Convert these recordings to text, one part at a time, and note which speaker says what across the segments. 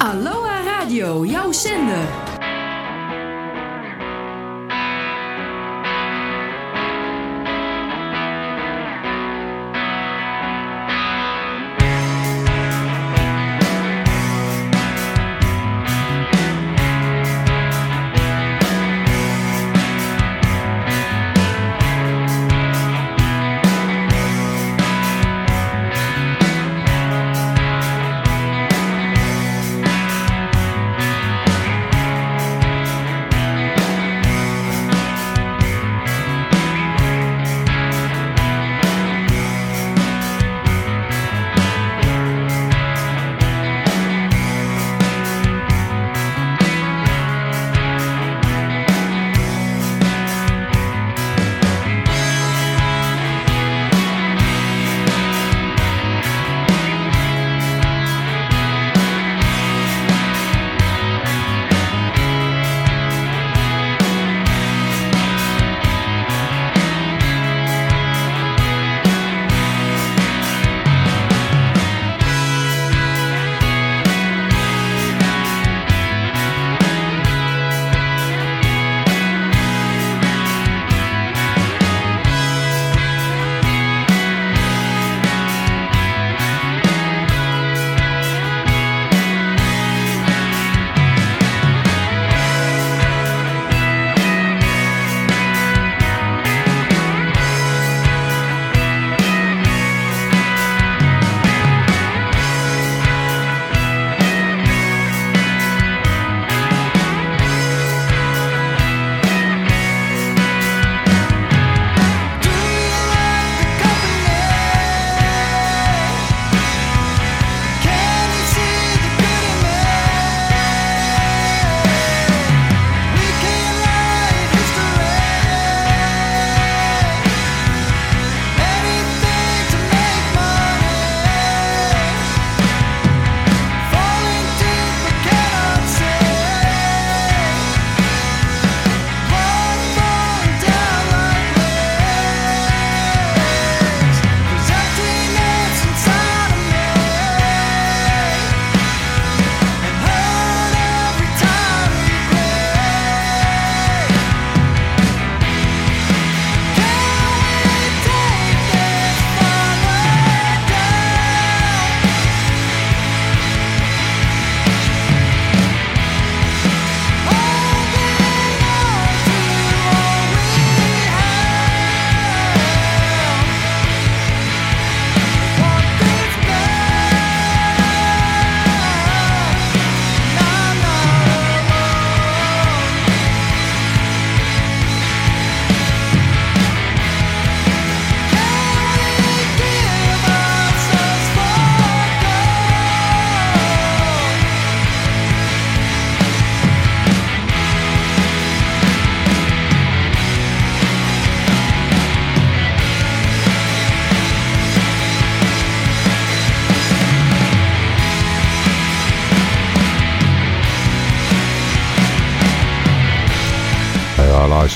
Speaker 1: Aloha Radio, jouw zender.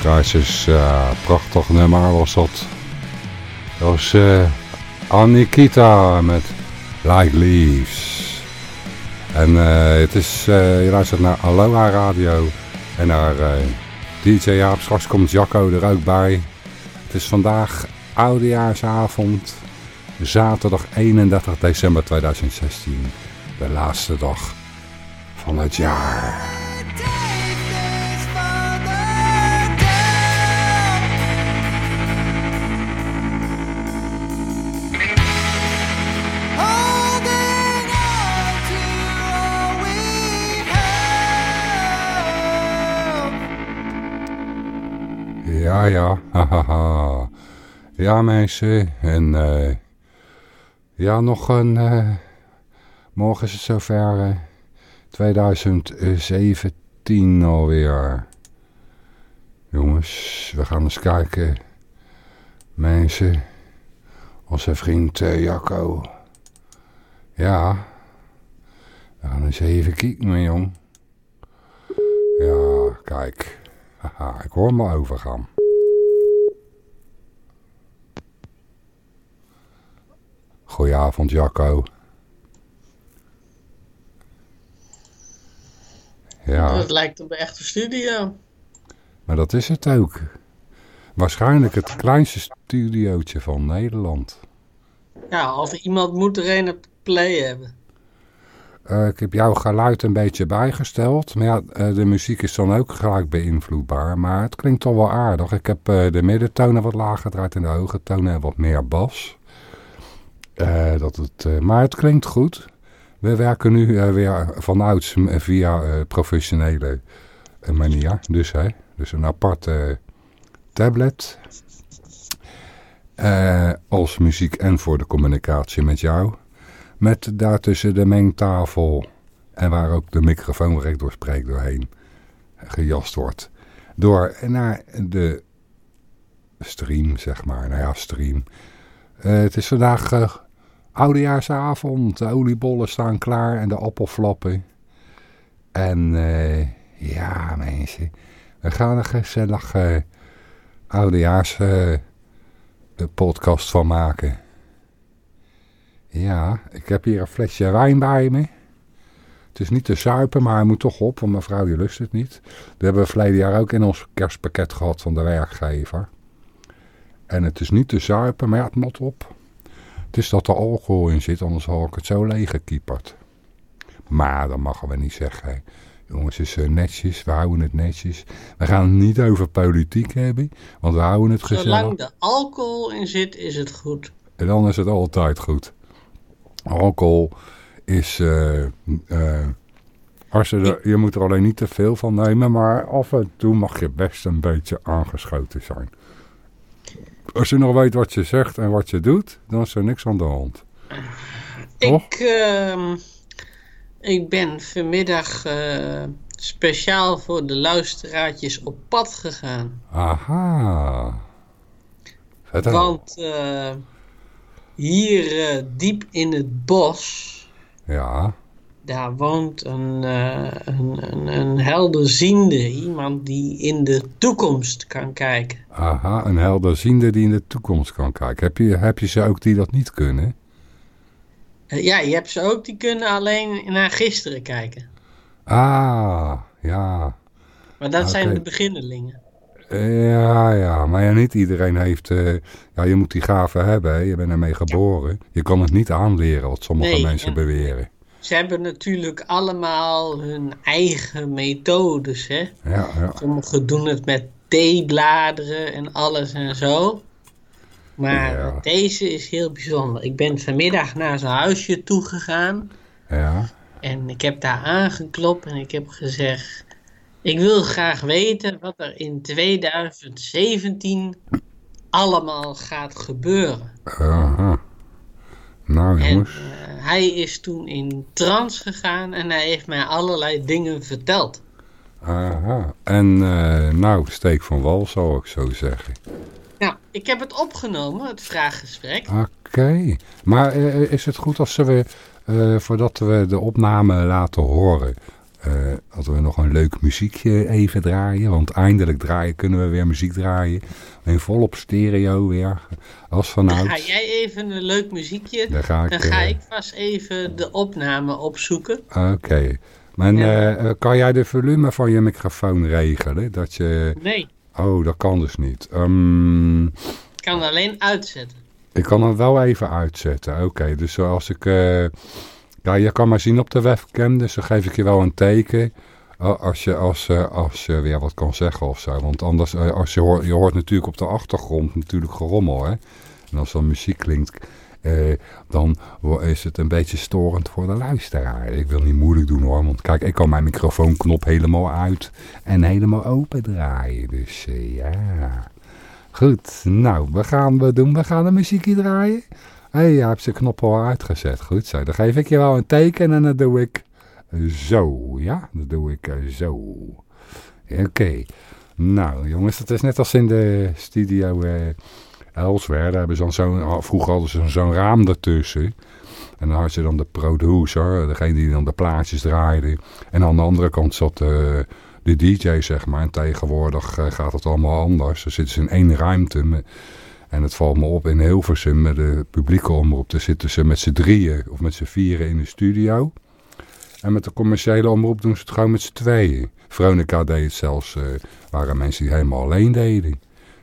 Speaker 2: Luisteraars. Uh, prachtig nummer was dat. Dat was uh, Anikita met Like Leaves. En uh, het is, je luistert naar Aloha Radio en naar DJ Jaap. Straks komt Jacco er ook bij. Het is vandaag oudejaarsavond, zaterdag 31 december 2016. De laatste dag van het jaar. Ja, ja, hahaha. Ja, mensen. En uh, ja, nog een... Uh, morgen is het zover. Uh, 2017 alweer. Jongens, we gaan eens kijken. Mensen. Onze vriend Jacco. Ja. We gaan eens even kijken, jong. Ja, kijk. Haha, ik hoor me overgaan. Goedenavond Jacco. Ja.
Speaker 3: Dat lijkt op een echte studio.
Speaker 2: Maar dat is het ook. Waarschijnlijk het kleinste studiootje van Nederland.
Speaker 3: Ja, of iemand moet er een op play hebben.
Speaker 2: Uh, ik heb jouw geluid een beetje bijgesteld. Maar ja, uh, de muziek is dan ook gelijk beïnvloedbaar. Maar het klinkt toch wel aardig. Ik heb uh, de middentonen wat lager gedraaid en de hoge tonen wat meer bas. Dat het, maar het klinkt goed. We werken nu weer vanouds via professionele manier. Dus, hè, dus een aparte tablet. als muziek en voor de communicatie met jou. Met daartussen de mengtafel en waar ook de microfoon recht doorspreekt doorheen gejast wordt. Door naar de stream, zeg maar. Nou ja, stream. Uh, het is vandaag uh, oudejaarsavond. De oliebollen staan klaar en de appelflappen. En uh, ja, mensen. We gaan een gezellig oudejaars podcast van maken. Ja, ik heb hier een flesje wijn bij me. Het is niet te zuipen, maar hij moet toch op, want mijn vrouw die lust het niet. Dat hebben we verleden jaar ook in ons kerstpakket gehad van de werkgever. En het is niet te zuipen, maar ja, het moet op. Het is dat er alcohol in zit, anders had ik het zo leeggekieperd. Maar dat mogen we niet zeggen. Jongens, het is eh, netjes, we houden het netjes. We gaan het niet over politiek hebben, want we houden het gezellig.
Speaker 3: Zolang er alcohol in zit, is het goed.
Speaker 2: En dan is het altijd goed. Alcohol is... Uh, uh, als je, er, je moet er alleen niet te veel van nemen, maar af en toe mag je best een beetje aangeschoten zijn. Als je nog weet wat je zegt en wat je doet, dan is er niks aan de hand.
Speaker 3: Ik, uh, ik ben vanmiddag uh, speciaal voor de luisteraartjes op pad gegaan.
Speaker 2: Aha.
Speaker 3: Want hier uh, diep in het bos,
Speaker 2: ja.
Speaker 3: Daar woont een, uh, een, een, een helderziende, iemand die in de toekomst kan kijken.
Speaker 2: Aha, een helderziende die in de toekomst kan kijken. Heb je, heb je ze ook die dat niet kunnen?
Speaker 3: Uh, ja, je hebt ze ook die kunnen alleen naar gisteren kijken.
Speaker 2: Ah, ja.
Speaker 3: Maar dat okay. zijn de beginnelingen.
Speaker 2: Ja, ja, maar ja, niet iedereen heeft... Uh, ja, je moet die gave hebben, hè? je bent ermee geboren. Je kan het niet aanleren, wat sommige
Speaker 3: nee,
Speaker 2: mensen
Speaker 3: en,
Speaker 2: beweren.
Speaker 3: Ze hebben natuurlijk allemaal hun eigen methodes, hè.
Speaker 2: Ja, ja.
Speaker 3: Sommigen doen het met theebladeren en alles en zo. Maar
Speaker 2: Ja.
Speaker 3: deze is heel bijzonder. Ik ben vanmiddag naar zijn huisje toegegaan.
Speaker 2: Ja,
Speaker 3: En ik heb daar aangeklopt en ik heb gezegd... Ik wil graag weten wat er in 2017 allemaal gaat gebeuren.
Speaker 2: aha. Nou
Speaker 3: En
Speaker 2: jongens,
Speaker 3: eh, hij is toen in trance gegaan en hij heeft mij allerlei dingen verteld.
Speaker 2: aha. En eh, nou, steek van wal zou ik zo zeggen.
Speaker 3: Nou, ik heb het opgenomen, het vraaggesprek.
Speaker 2: Oké, maar eh, is het goed als we, eh, voordat we de opname laten horen, dat we nog een leuk muziekje even draaien? Want eindelijk draaien, kunnen we weer muziek draaien. In volop stereo weer, als
Speaker 3: Dan ga jij even een leuk muziekje.
Speaker 2: Dan ga ik...
Speaker 3: Dan ga
Speaker 2: eh,
Speaker 3: ik vast even de opname opzoeken.
Speaker 2: Oké. Maar
Speaker 3: Ja.
Speaker 2: eh, kan jij de volume van je microfoon regelen? Dat je...
Speaker 3: Nee,
Speaker 2: Oh, dat kan dus niet. Ehm,
Speaker 3: ik kan alleen uitzetten.
Speaker 2: ik kan hem wel even uitzetten. Oké, dus zoals ik... eh, ja, je kan maar zien op de webcam, dus dan geef ik je wel een teken. Oh, Als je, als, eh, als weer wat kan zeggen of zo. Want anders, eh, als je, hoort, je hoort natuurlijk op de achtergrond natuurlijk gerommel. Hè? En als dan muziek klinkt, eh, dan is het een beetje storend voor de luisteraar. Ik wil niet moeilijk doen hoor. Want kijk, ik kan mijn microfoonknop helemaal uit en helemaal open draaien. Dus eh, ja. Goed, nou, we gaan we doen. We gaan een muziekje draaien. Hé, hey, je hebt zijn knop al uitgezet. Goed zo. Dan geef ik je wel een teken en dan doe ik zo. Ja, dan doe ik eh, zo. Oké. Nou, jongens, dat is net als in de studio eh elsewhere. Daar hebben ze dan oh, vroeger hadden ze zo'n- raam ertussen. En dan had je dan de producer, degene die dan de plaatjes draaide. En aan de andere kant zat eh, de DJ, zeg maar. En tegenwoordig eh, gaat het allemaal anders. Dan zitten ze in één ruimte. en het valt me op in Hilversum met de publieke omroep. Daar zitten ze met z'n drieën of met z'n vieren in de studio. En met de commerciële omroep doen ze het gewoon met z'n tweeën. Veronica deed het zelfs, uh, waren mensen die helemaal alleen deden.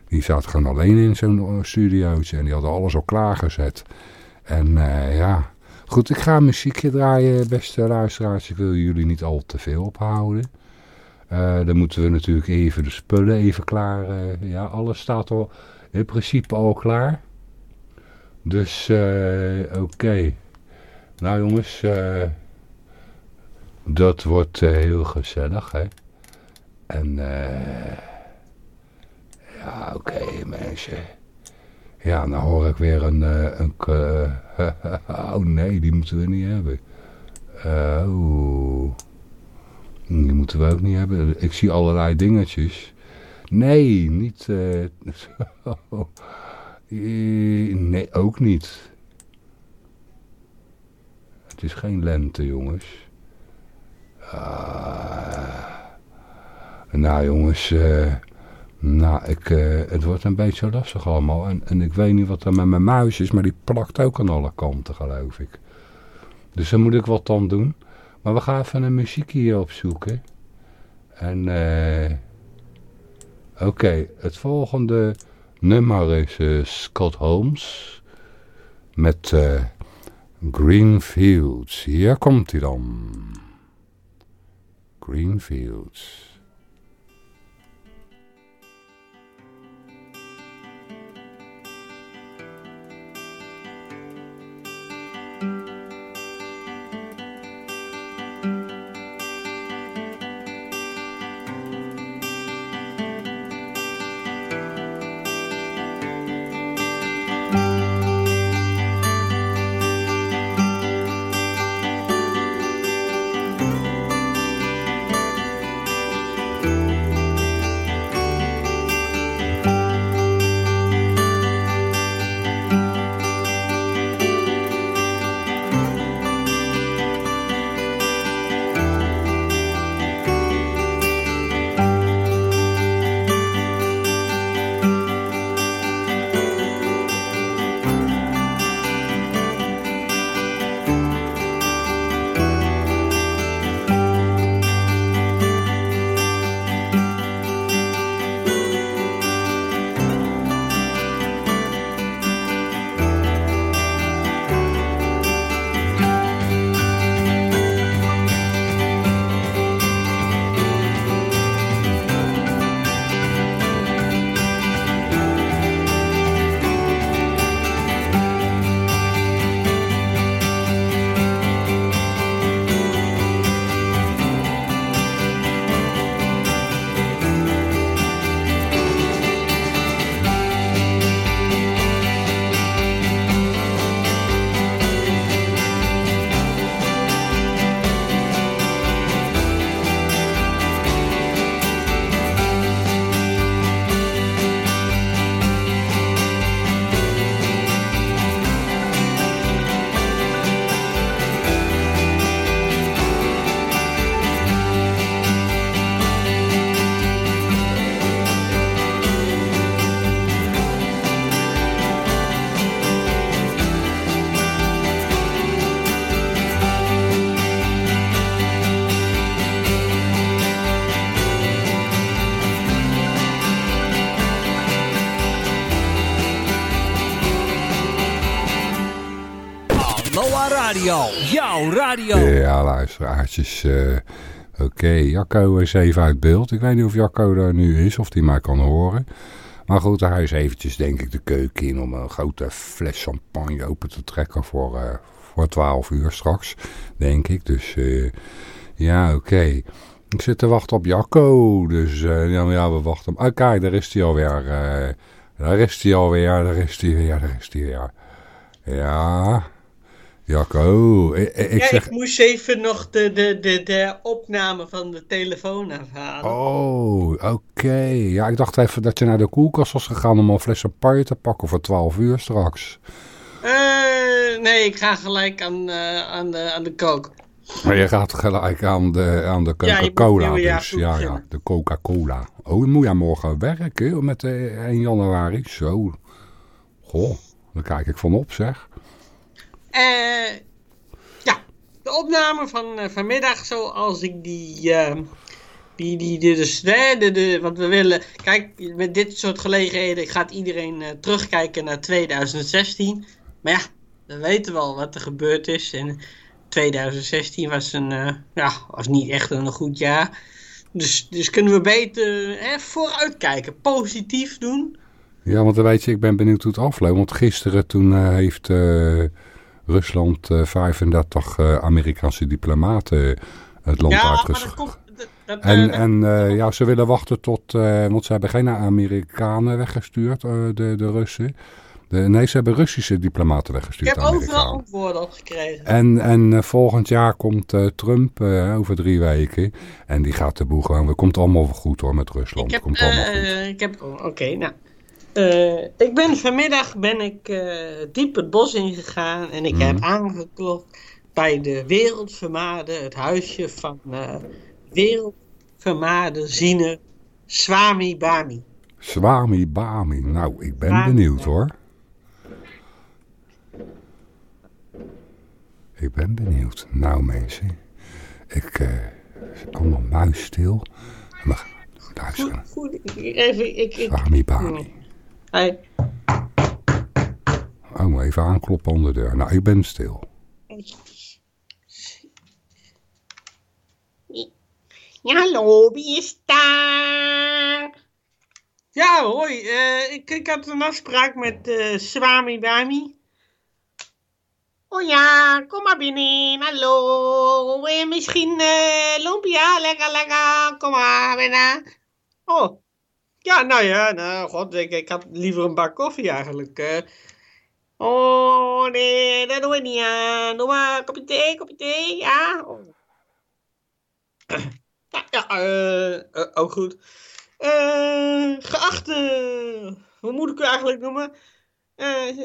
Speaker 2: Die zaten gewoon alleen in zo'n studiootje en die hadden alles al klaargezet. En uh, ja, goed, ik ga muziekje draaien, beste luisteraars. Ik wil jullie niet al te veel ophouden. Dan moeten we natuurlijk even de spullen even klaar. ja, alles staat al in principe al klaar. Dus, oké. Nou jongens, dat wordt heel gezellig, hè. En, eh... ja, oké, okay, mensen. Ja, dan hoor ik weer een... Uh, een uh, oh nee, die moeten we niet hebben. oh. Die moeten we ook niet hebben. Ik zie allerlei dingetjes. Nee, niet... nee, ook niet. Het is geen lente, jongens. Uh, nou jongens, uh, nou, ik, uh, het wordt een beetje lastig allemaal. En, en ik weet niet wat er met mijn muis is, maar die plakt ook aan alle kanten, geloof ik. Dus dan moet ik wat dan doen. Maar we gaan even een muziek hier opzoeken. En, eh... Oké, het volgende nummer is Scott Holmes. Met uh, Green Fields. Hier komt hij dan. Green Fields.
Speaker 4: Radio. Jouw radio.
Speaker 2: Ja, luisteraartjes. Uh, Oké. Jacco is even uit beeld. Ik weet niet of Jacco er nu is, of hij mij kan horen. Maar goed, hij is eventjes denk ik de keuken in om een grote fles champagne open te trekken voor, uh, voor 12 uur straks, denk ik. Dus uh, ja, oké. Ik zit te wachten op Jacco, dus ja, we wachten. Oh kijk, daar is hij alweer. daar is hij alweer, daar is hij weer, daar is hij weer. Ja, Jacco, ik, ik,
Speaker 3: ja,
Speaker 2: zeg...
Speaker 3: ik moest even nog de, de, de, de opname van de telefoon afhalen.
Speaker 2: Oh, oké. Ja, ik dacht even dat je naar de koelkast was gegaan om een fles champagne te pakken voor 12 uur straks.
Speaker 3: Uh, nee, ik ga gelijk aan, uh, aan, de, aan de kook.
Speaker 2: Maar je gaat gelijk aan de, aan de Coca-Cola ja, dus. Ja, ja, de Coca-Cola. Oh, moet je morgen werken met de 1 januari. Zo. Goh, daar kijk ik van op zeg.
Speaker 3: Uh, ja, de opname van uh, vanmiddag zoals ik die, uh, die, die, dus, de, de, wat we willen, kijk, met dit soort gelegenheden gaat iedereen uh, terugkijken naar 2016. Maar ja, we weten wel wat er gebeurd is. En 2016 was, een, ja, was niet echt een goed jaar. Dus, dus kunnen we beter hè, vooruitkijken, positief doen.
Speaker 2: Ja, want dan weet je, ik ben benieuwd hoe het afloopt. Want gisteren toen heeft Rusland 35 Amerikaanse diplomaten het land
Speaker 3: ja.
Speaker 2: En, en ja, ze willen wachten tot, want ze hebben geen Amerikanen weggestuurd, de, de Russen. De, nee, ze hebben Russische diplomaten weggestuurd.
Speaker 3: Ik heb overal antwoorden op gekregen.
Speaker 2: En, en volgend jaar komt Trump over drie weken. En die gaat de boel gewoon... Het komt allemaal goed hoor met Rusland.
Speaker 3: Ik heb,
Speaker 2: komt allemaal goed.
Speaker 3: ik heb Oké, okay, nou. Ik ben vanmiddag ben ik diep het bos ingegaan. En ik
Speaker 2: Mhm.
Speaker 3: heb aangeklopt bij de wereldvermaarde... Het huisje van wereldvermaarde ziener Swami Bami.
Speaker 2: Swami Bami. Nou, ik ben
Speaker 3: Swami
Speaker 2: benieuwd hoor. Ik ben benieuwd. Nou mensen, ik uh, allemaal muisstil. We gaan luisteren.
Speaker 3: Goed, even, ik, ik,
Speaker 2: Swami Bami.
Speaker 3: Hey.
Speaker 2: Oh, maar even aankloppen aan de deur. Nou, ik ben stil.
Speaker 3: Ja, hallo, wie is daar? Ja, hoi. eh, ik, ik had een afspraak met eh, Swami Bami. Oh ja, kom maar binnen. Hallo. Eh, misschien eh lumpia, lekker, lekker. Kom maar binnen. Oh. Ja, nou ja, nou, god, ik, ik had liever een bak koffie eigenlijk. eh. Oh, nee, dat doe ik niet aan. Doe maar een kopje thee, kopje thee, ja. Oh. Ja, eh, eh, ook goed. Eh, geachte, hoe moet ik u eigenlijk noemen? Eh,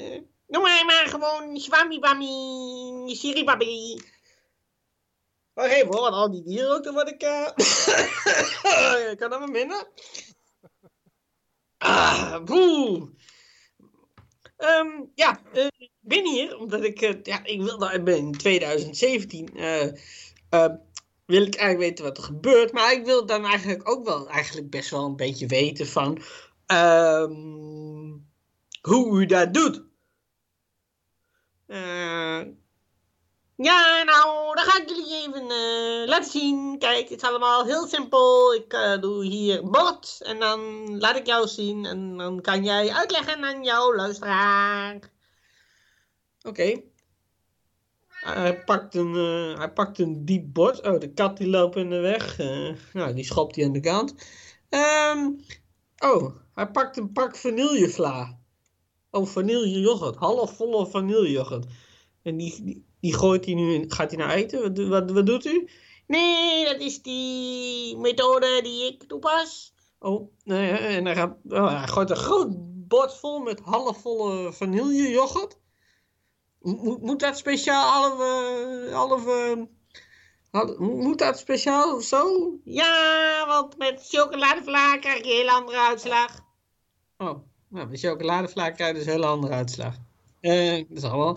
Speaker 3: noem mij maar gewoon Swami Bami, Siribabi. Wacht even hoor, al die dieren ook, dan word ik... eh kan dat maar minder? Ah, boe. Ehm, ja, eh, ik ben hier omdat ik, eh, ja, ik wil, nou, in 2017, eh, eh, wil ik eigenlijk weten wat er gebeurt, maar ik wil dan eigenlijk ook wel, eigenlijk best wel een beetje weten van, ehm, hoe u dat doet. Ja, nou, dan ga ik jullie even eh, laten zien. Kijk, het is allemaal heel simpel. Ik eh, doe hier bord en dan laat ik jou zien. En dan kan jij uitleggen aan jouw luisteraar. Oké. Hij pakt een, eh, hij pakt een diep bord. Oh, de kat die loopt in de weg. Nou, die schopt hij aan de kant. Ehm, oh, hij pakt een pak vanillevla. Oh, vanilleyoghurt. Halfvolle vanilleyoghurt. En die, die, die gooit hij nu in. Gaat hij nou eten? Wat, wat, wat doet u? Nee, dat is die methode die ik toepas. Oh, nee, en hij, gaat, oh, hij gooit een groot bord vol met halfvolle vanilleyoghurt. Moet, moet dat speciaal half, eh, half, eh, moet dat speciaal of zo? Ja, want met chocoladevla krijg je een hele andere uitslag. Oh, nou, met chocoladevla krijg je dus een hele andere uitslag. Eh, dat is allemaal.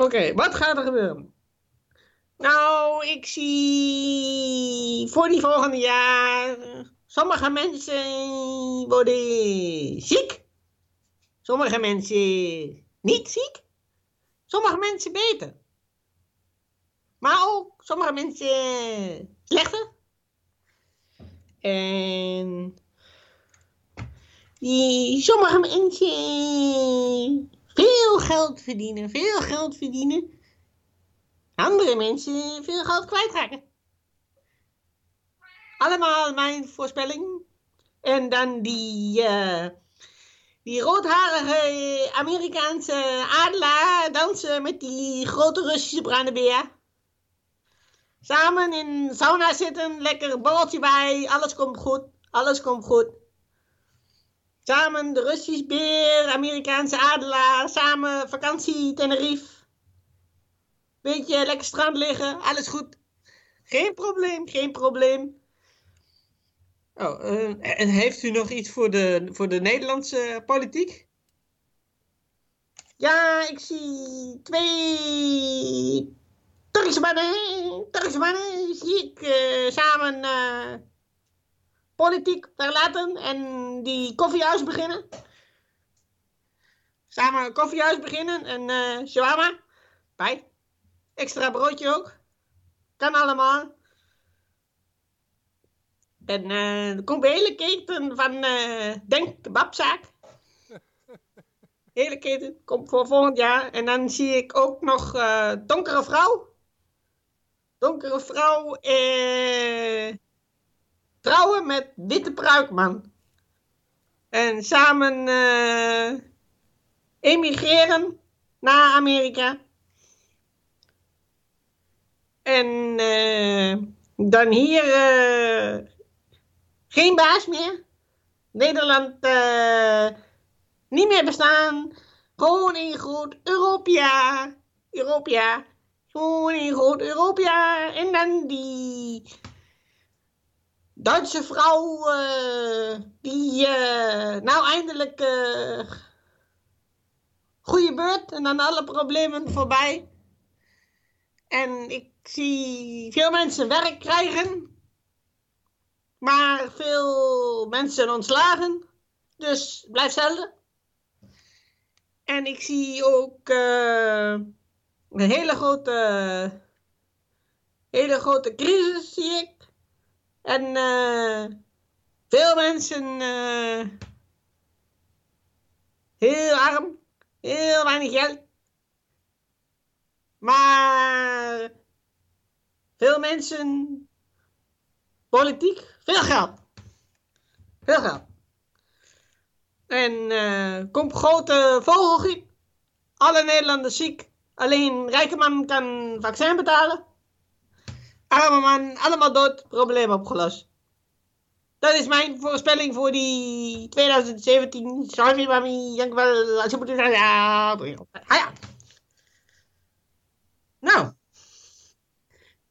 Speaker 3: Oké, wat gaat er gebeuren? Nou, ik zie voor die volgende jaar. Sommige mensen worden ziek. Sommige mensen niet ziek. Sommige mensen beter. Maar ook sommige mensen slechter. En die sommige mensen veel geld verdienen, veel geld verdienen. Andere mensen veel geld kwijtraken. Allemaal mijn voorspelling. En dan die, eh, die roodharige Amerikaanse adelaar dansen met die grote Russische bruine beer. Samen in sauna zitten, lekker balletje bij, alles komt goed, alles komt goed. Samen de Russische beer, Amerikaanse adelaar, samen vakantie Tenerife. Beetje lekker strand liggen, alles goed. Geen probleem, geen probleem. Oh, eh, en heeft u nog iets voor de, voor de Nederlandse politiek? Ja, ik zie twee Turkse mannen, Turkse mannen zie ik eh, samen eh, politiek verlaten en die koffiehuis beginnen. Samen een koffiehuis beginnen en eh shawarma bij. Extra broodje ook. Kan allemaal. En eh er komt een hele keten van eh Denk Kebabzaak. Hele keten komt voor volgend jaar. En dan zie ik ook nog Donkere Vrouw. Donkere Vrouw eh, trouwen met Witte Pruikman. En samen eh, emigreren naar Amerika. En eh, dan hier eh, geen baas meer. Nederland niet meer bestaan. Gewoon in groot Europia. Europia. Gewoon in groot Europia. En dan die Duitse vrouw. eh, die eh, nou eindelijk. eh goede beurt. En dan alle problemen voorbij. En ik zie veel mensen werk krijgen. Maar veel mensen ontslagen. Dus blijf hetzelfde. En ik zie ook een hele grote, hele grote crisis, zie ik. En eh, veel mensen eh, heel arm, heel weinig geld. Maar veel mensen, politiek, veel geld. Veel geld. En eh komt grote vogelgriep. Alle Nederlanders ziek. Alleen rijke man kan vaccin betalen. Arme man, allemaal dood. Probleem opgelost. Dat is mijn voorspelling voor die 2017. Sorry, mami. Dank wel. Als je moet zeggen, ja. Ah, ja. Nou.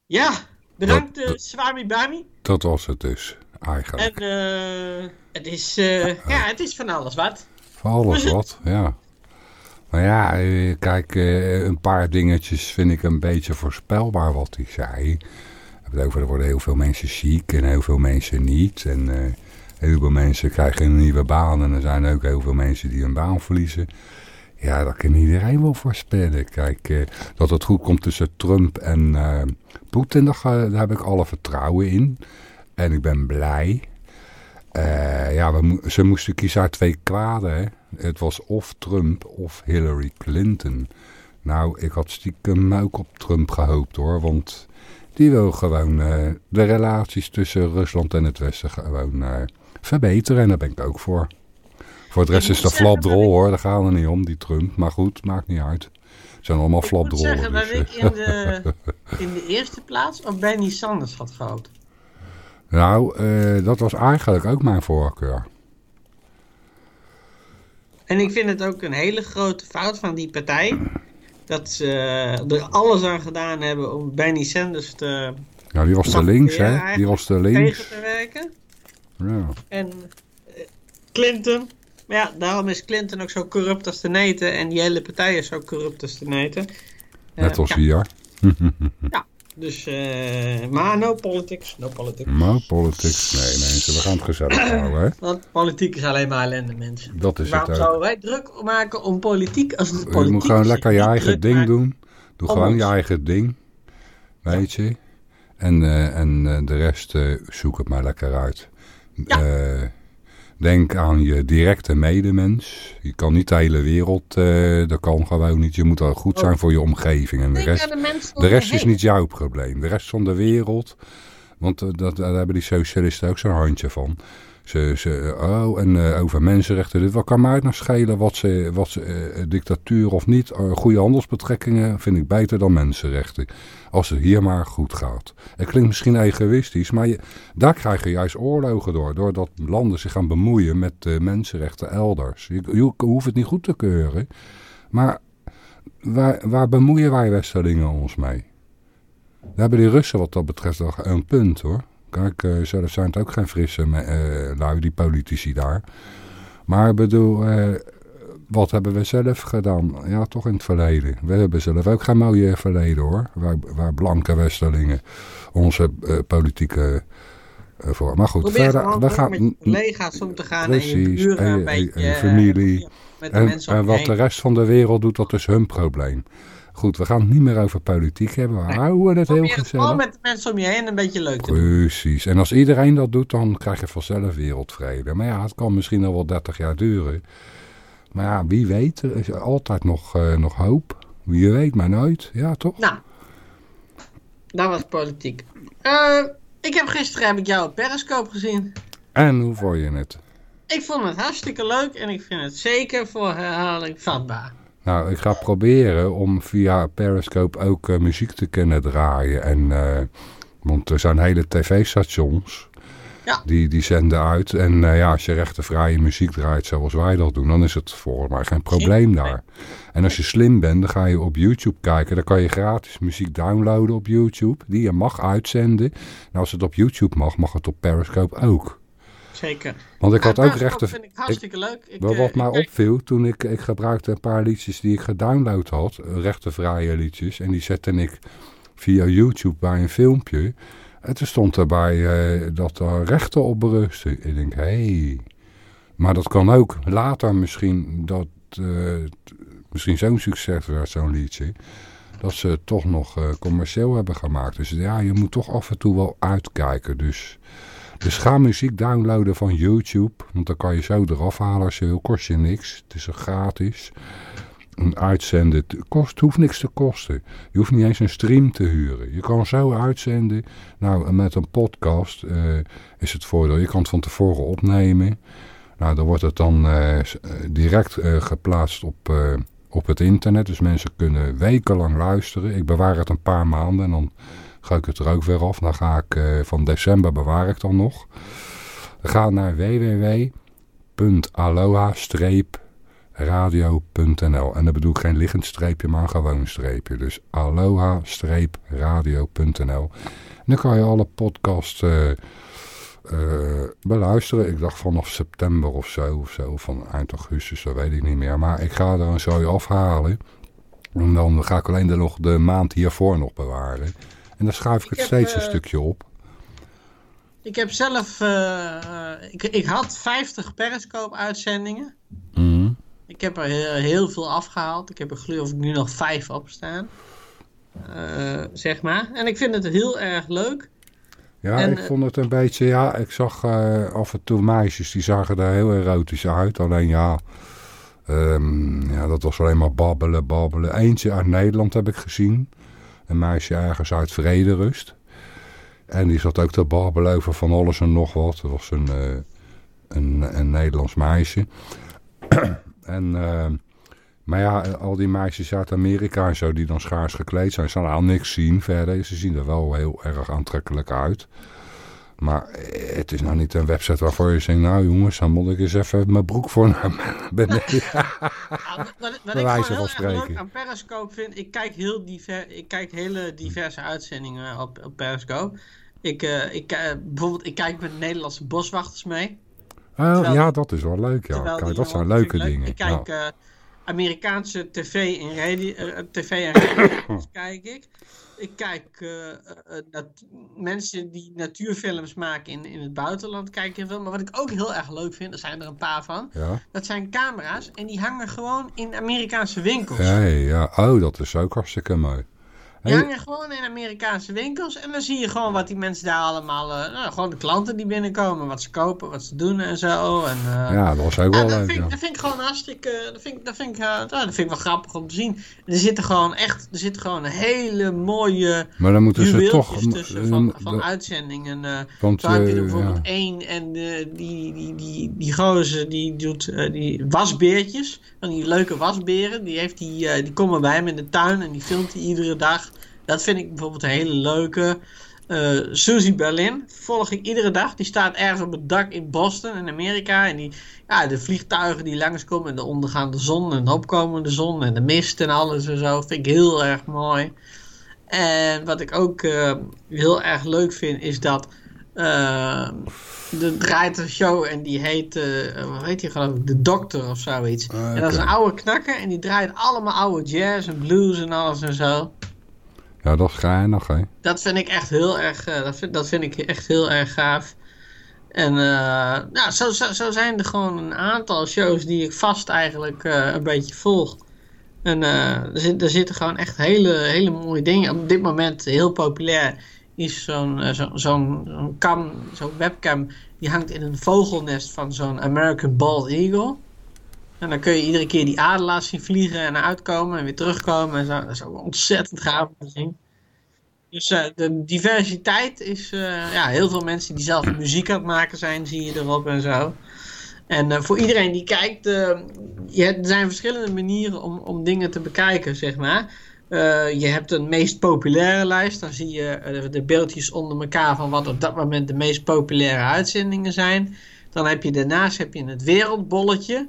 Speaker 3: Ja, bedankt,
Speaker 2: Dat-
Speaker 3: uh, Swami Bami.
Speaker 2: Dat was het dus, eigenlijk.
Speaker 3: En eh, het is, eh, ja, het is van alles wat.
Speaker 2: Voor alles wat, ja. Maar ja, eh, kijk, eh, een paar dingetjes vind ik een beetje voorspelbaar wat hij zei. Het er worden heel veel mensen ziek en heel veel mensen niet. En eh, heel veel mensen krijgen een nieuwe baan en er zijn ook heel veel mensen die een baan verliezen. Ja, dat kan iedereen wel voorspellen. Kijk, eh, dat het goed komt tussen Trump en eh, Poetin, daar, daar heb ik alle vertrouwen in. En ik ben blij. Ja, we ze moesten kiezen uit twee kwaden. Het was of Trump of Hillary Clinton. Nou, ik had stiekem ook op Trump gehoopt hoor. Want die wil gewoon eh, de relaties tussen Rusland en het Westen gewoon eh, verbeteren. En daar ben ik ook voor. Voor het rest is flapdrol
Speaker 3: dat ik-
Speaker 2: hoor. Daar gaan we niet om, die Trump. Maar goed, maakt niet uit. Het zijn allemaal
Speaker 3: Ik moet
Speaker 2: flapdrollen.
Speaker 3: zeggen
Speaker 2: dus,
Speaker 3: ik
Speaker 2: eh.
Speaker 3: in de, in de eerste plaats op Bernie Sanders had gehoopt.
Speaker 2: Nou, dat was eigenlijk ook mijn voorkeur.
Speaker 3: En ik vind het ook een hele grote fout van die partij. Dat ze er alles aan gedaan hebben om Bernie Sanders te,
Speaker 2: Ja, die was te links, hè? Die was te links.
Speaker 3: tegen te werken.
Speaker 2: Ja.
Speaker 3: En eh, Clinton. Maar ja, daarom is Clinton ook zo corrupt als de neten. En die hele partij is zo corrupt als de neten. Eh,
Speaker 2: Net als
Speaker 3: ja,
Speaker 2: hier.
Speaker 3: Dus, eh, maar no politics, no politics.
Speaker 2: Maar politics, nee mensen, we gaan het gezellig houden, hè?
Speaker 3: Want politiek is alleen maar ellende, mensen.
Speaker 2: Dat is
Speaker 3: Waarom
Speaker 2: het
Speaker 3: zouden wij druk maken om politiek als het
Speaker 2: Je
Speaker 3: politiek
Speaker 2: moet gewoon lekker je eigen ding
Speaker 3: maken?
Speaker 2: doen. Doe
Speaker 3: om
Speaker 2: gewoon
Speaker 3: ons.
Speaker 2: je eigen ding. Weet je? En, eh, en eh, de rest zoek het maar lekker uit.
Speaker 3: Ja.
Speaker 2: Denk aan je directe medemens. Je kan niet de hele wereld, eh, dat kan gewoon niet. Je moet al goed zijn voor je omgeving. En de rest,
Speaker 3: de
Speaker 2: rest is niet jouw probleem. De rest van de wereld, want eh, dat, daar hebben die socialisten ook zo'n handje van. Ze, oh, en eh, over mensenrechten. Dit, wat kan mij het nou schelen wat ze, wat ze eh, dictatuur of niet? Eh, goede handelsbetrekkingen vind ik beter dan mensenrechten. Als het hier maar goed gaat. Het klinkt misschien egoïstisch, maar je, daar krijg je juist oorlogen door. Doordat landen zich gaan bemoeien met mensenrechten elders. Je, hoeft het niet goed te keuren. Maar waar, waar bemoeien wij Westerlingen ons mee? Daar hebben die Russen wat dat betreft een punt hoor. Kijk, eh, zelf zijn het ook geen frisse eh, lui, die politici daar. Maar ik bedoel, eh, wat hebben we zelf gedaan? Ja, toch in het verleden. We hebben zelf ook geen mooie verleden hoor. Waar, waar blanke westerlingen onze uh, politieke uh, voor. Maar goed,
Speaker 3: Probeer
Speaker 2: verder. We gaan
Speaker 3: met je collega's om te gaan
Speaker 2: precies,
Speaker 3: en je buren
Speaker 2: en,
Speaker 3: een
Speaker 2: je-
Speaker 3: beetje...
Speaker 2: en je familie.
Speaker 3: De
Speaker 2: En, wat de rest van de wereld doet, dat is hun probleem. Goed, we gaan het niet meer over politiek hebben. We houden het heel
Speaker 3: het gewoon
Speaker 2: gezellig.
Speaker 3: met de mensen om je heen een beetje leuk te doen.
Speaker 2: Precies. En als iedereen dat doet, dan krijg je vanzelf wereldvrede. Maar ja, het kan misschien nog wel 30 jaar duren. Maar ja, wie weet, er is altijd nog, eh, nog hoop. Je weet maar nooit. Ja, toch?
Speaker 3: Nou, dat was politiek. Eh, ik heb gisteren heb ik jou op Periscope gezien.
Speaker 2: En hoe vond je het?
Speaker 3: Ik vond het hartstikke leuk en ik vind het zeker voor herhaling vatbaar.
Speaker 2: Nou, ik ga proberen om via Periscope ook eh, muziek te kunnen draaien. En, eh, want er zijn hele tv-stations
Speaker 3: Ja.
Speaker 2: die, die zenden uit. En eh, ja, als je rechtenvrije muziek draait zoals wij dat doen, dan is het volgens mij geen probleem daar. En als je slim bent, dan ga je op YouTube kijken. Dan kan je gratis muziek downloaden op YouTube, die je mag uitzenden. En als het op YouTube mag, mag het op Periscope ook.
Speaker 3: Zeker.
Speaker 2: Want ik had ook rechten...
Speaker 3: vind ik hartstikke leuk. Ik, eh,
Speaker 2: wat
Speaker 3: ik
Speaker 2: mij opviel, toen ik, ik gebruikte een paar liedjes die ik gedownload had, eh, rechtenvrije liedjes, en die zette ik via YouTube bij een filmpje. En toen stond erbij eh, dat er rechten op berusten. Ik denk, hé, hey. maar dat kan ook later misschien, dat eh, misschien zo'n succes werd, zo'n liedje, dat ze het toch nog eh, commercieel hebben gemaakt. Dus ja, je moet toch af en toe wel uitkijken, dus... Dus ga muziek downloaden van YouTube. Want dan kan je zo eraf halen als je wil. Kost je niks. Het is er gratis. Een uitzenden. Kost, hoeft niks te kosten. Je hoeft niet eens een stream te huren. Je kan zo uitzenden. Nou, met een podcast eh, is het voordeel. Je kan het van tevoren opnemen. Nou, dan wordt het dan eh, eh, direct geplaatst op, op het internet. Dus mensen kunnen wekenlang luisteren. Ik bewaar het een paar maanden en dan ga het er ook weer af. Dan ga ik eh, van december bewaar ik dan nog. Ga naar www.aloha-radio.nl En dan bedoel ik geen liggend streepje, maar een gewoon streepje. Dus aloha-radio.nl En dan kan je alle podcasts eh, beluisteren. Ik dacht vanaf september of zo, of zo, van eind augustus, dat weet ik niet meer. Maar ik ga er een zooi afhalen. En dan ga ik alleen nog de maand hiervoor nog bewaren. En dan schuif ik
Speaker 3: Ik
Speaker 2: het
Speaker 3: heb,
Speaker 2: steeds een
Speaker 3: eh,
Speaker 2: stukje op.
Speaker 3: Ik heb zelf... eh, eh, ik, ik had 50 Periscope-uitzendingen.
Speaker 2: Mhm.
Speaker 3: Ik heb er heel, heel veel afgehaald. Ik heb er geloof ik nu nog vijf op staan. Eh, zeg maar. En ik vind het heel erg leuk.
Speaker 2: Ja,
Speaker 3: En,
Speaker 2: ik vond het een beetje, ja, ik zag eh, af en toe meisjes die zagen er heel erotisch uit. Alleen ja, ehm, ja, dat was alleen maar babbelen, babbelen. Eentje uit Nederland heb ik gezien. Een meisje ergens uit Vrederust. En die zat ook te babbelen over van alles en nog wat. Dat was een, eh, een, een Nederlands meisje. en, ehm, maar ja, al die meisjes uit Amerika en zo die dan schaars gekleed zijn, ze al niks zien verder. Ze zien er wel heel erg aantrekkelijk uit. Maar eh, het is nou niet een website waarvoor je zegt, nou jongens, dan moet ik eens even mijn broek voor naar beneden.
Speaker 3: Ah, wat wat, wat ik gewoon heel erg leuk aan Periscope vind, ik kijk, heel diver, ik kijk hele diverse uitzendingen op, op Periscope. Ik, eh, ik, eh, bijvoorbeeld, ik kijk met Nederlandse boswachters mee.
Speaker 2: Oh,
Speaker 3: Terwijl-
Speaker 2: ja, dat is wel leuk. Ja, kijk, dat zijn leuke dingen.
Speaker 3: leuk- Ik
Speaker 2: ja.
Speaker 3: kijk eh, Amerikaanse tv en radio, tv en radio kijk ik. Ik kijk eh, eh, nat- mensen die natuurfilms maken in, in het buitenland kijk heel veel. Maar wat ik ook heel erg leuk vind, er zijn er een paar van.
Speaker 2: ja.
Speaker 3: Dat zijn camera's en die hangen gewoon in Amerikaanse winkels.
Speaker 2: Ja, ja. Oh, dat is ook hartstikke mooi.
Speaker 3: Die
Speaker 2: Hey,
Speaker 3: hangen gewoon in Amerikaanse winkels en dan zie je gewoon wat die mensen daar allemaal, eh, nou, gewoon de klanten die binnenkomen, wat ze kopen, wat ze doen en zo. En, eh,
Speaker 2: ja, dat was ook
Speaker 3: ja,
Speaker 2: wel leuk.
Speaker 3: vind,
Speaker 2: Ja.
Speaker 3: dat vind ik gewoon hartstikke, dat vind, ik- dat vind, ik, nou, dat vind ik wel grappig om te zien. Er zitten gewoon echt, er zitten gewoon een hele mooie
Speaker 2: Maar dan moeten ze toch...
Speaker 3: tussen van, van uitzendingen.
Speaker 2: want,
Speaker 3: zo heb je er bijvoorbeeld
Speaker 2: ja.
Speaker 3: één en eh, die, die, die, die gozer die doet die wasbeertjes, van die leuke wasberen, die, heeft die, die komen bij hem in de tuin en die filmt hij iedere dag. Dat vind ik bijvoorbeeld een hele leuke. Eh Susie Berlin volg ik iedere dag. Die staat ergens op het dak in Boston in Amerika. En die, ja, de vliegtuigen die langskomen. En de ondergaande zon en de opkomende zon. En de mist en alles en zo. Vind ik heel erg mooi. En wat ik ook eh, heel erg leuk vind is dat eh, er draait een show en die heet, eh hoe heet die geloof ik, De Dokter of zoiets.
Speaker 2: Ah,
Speaker 3: En dat is een oude knakker en die draait allemaal oude jazz en blues en alles en zo.
Speaker 2: Ja, dat is geinig.
Speaker 3: Dat vind ik echt heel erg, eh, dat, vind, dat vind ik echt heel erg gaaf. En eh, nou, zo, zo, zo zijn er gewoon een aantal shows die ik vast eigenlijk eh, een beetje volg. En eh, er, zit, er zitten gewoon echt hele, hele mooie dingen. Op dit moment heel populair is zo'n zo, zo'n cam, zo'n webcam, die hangt in een vogelnest van zo'n American Bald Eagle. En dan kun je iedere keer die adelaars zien vliegen en uitkomen en weer terugkomen en zo. Dat is ook ontzettend gaaf om te zien. Dus eh, de diversiteit is, eh, ja, heel veel mensen die zelf muziek aan het maken zijn, zie je erop en zo. En eh, voor iedereen die kijkt, je, er zijn verschillende manieren om, om dingen te bekijken, zeg maar. Je hebt een meest populaire lijst, dan zie je de beeldjes onder elkaar van wat op dat moment de meest populaire uitzendingen zijn. Dan heb je daarnaast heb je het wereldbolletje.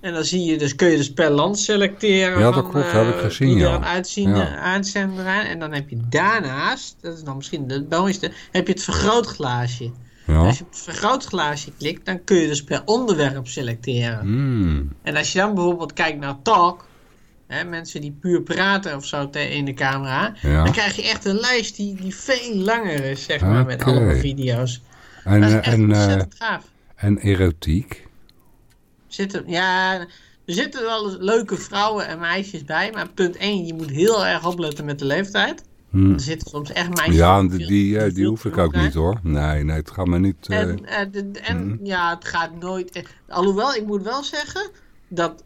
Speaker 3: En dan zie je dus, kun je dus per land selecteren.
Speaker 2: Ja, dat
Speaker 3: van,
Speaker 2: klopt,
Speaker 3: eh,
Speaker 2: heb ik gezien,
Speaker 3: wie er
Speaker 2: ja.
Speaker 3: uitzien,
Speaker 2: Ja.
Speaker 3: En dan heb je daarnaast, dat is dan misschien het mooiste, heb je het vergrootglaasje.
Speaker 2: Ja.
Speaker 3: Als je op het vergrootglaasje klikt, dan kun je dus per onderwerp selecteren.
Speaker 2: Mm.
Speaker 3: En als je dan bijvoorbeeld kijkt naar talk, hè, mensen die puur praten of zo in de camera,
Speaker 2: Ja.
Speaker 3: dan krijg je echt een lijst die, die veel langer is, zeg maar, met allemaal video's.
Speaker 2: En,
Speaker 3: Dat is
Speaker 2: eh,
Speaker 3: echt
Speaker 2: en, eh,
Speaker 3: gaaf.
Speaker 2: en erotiek?
Speaker 3: Zitten, ja, er zitten wel leuke vrouwen en meisjes bij, maar punt 1, je moet heel erg opletten met de leeftijd.
Speaker 2: Hm.
Speaker 3: Er zitten soms echt meisjes
Speaker 2: Ja,
Speaker 3: die
Speaker 2: die, eh, die hoef ik ook niet hoor. Nee, nee, het gaat me niet... eh,
Speaker 3: En, eh, de- en
Speaker 2: Mhm.
Speaker 3: ja, het gaat nooit. Alhoewel, ik moet wel zeggen dat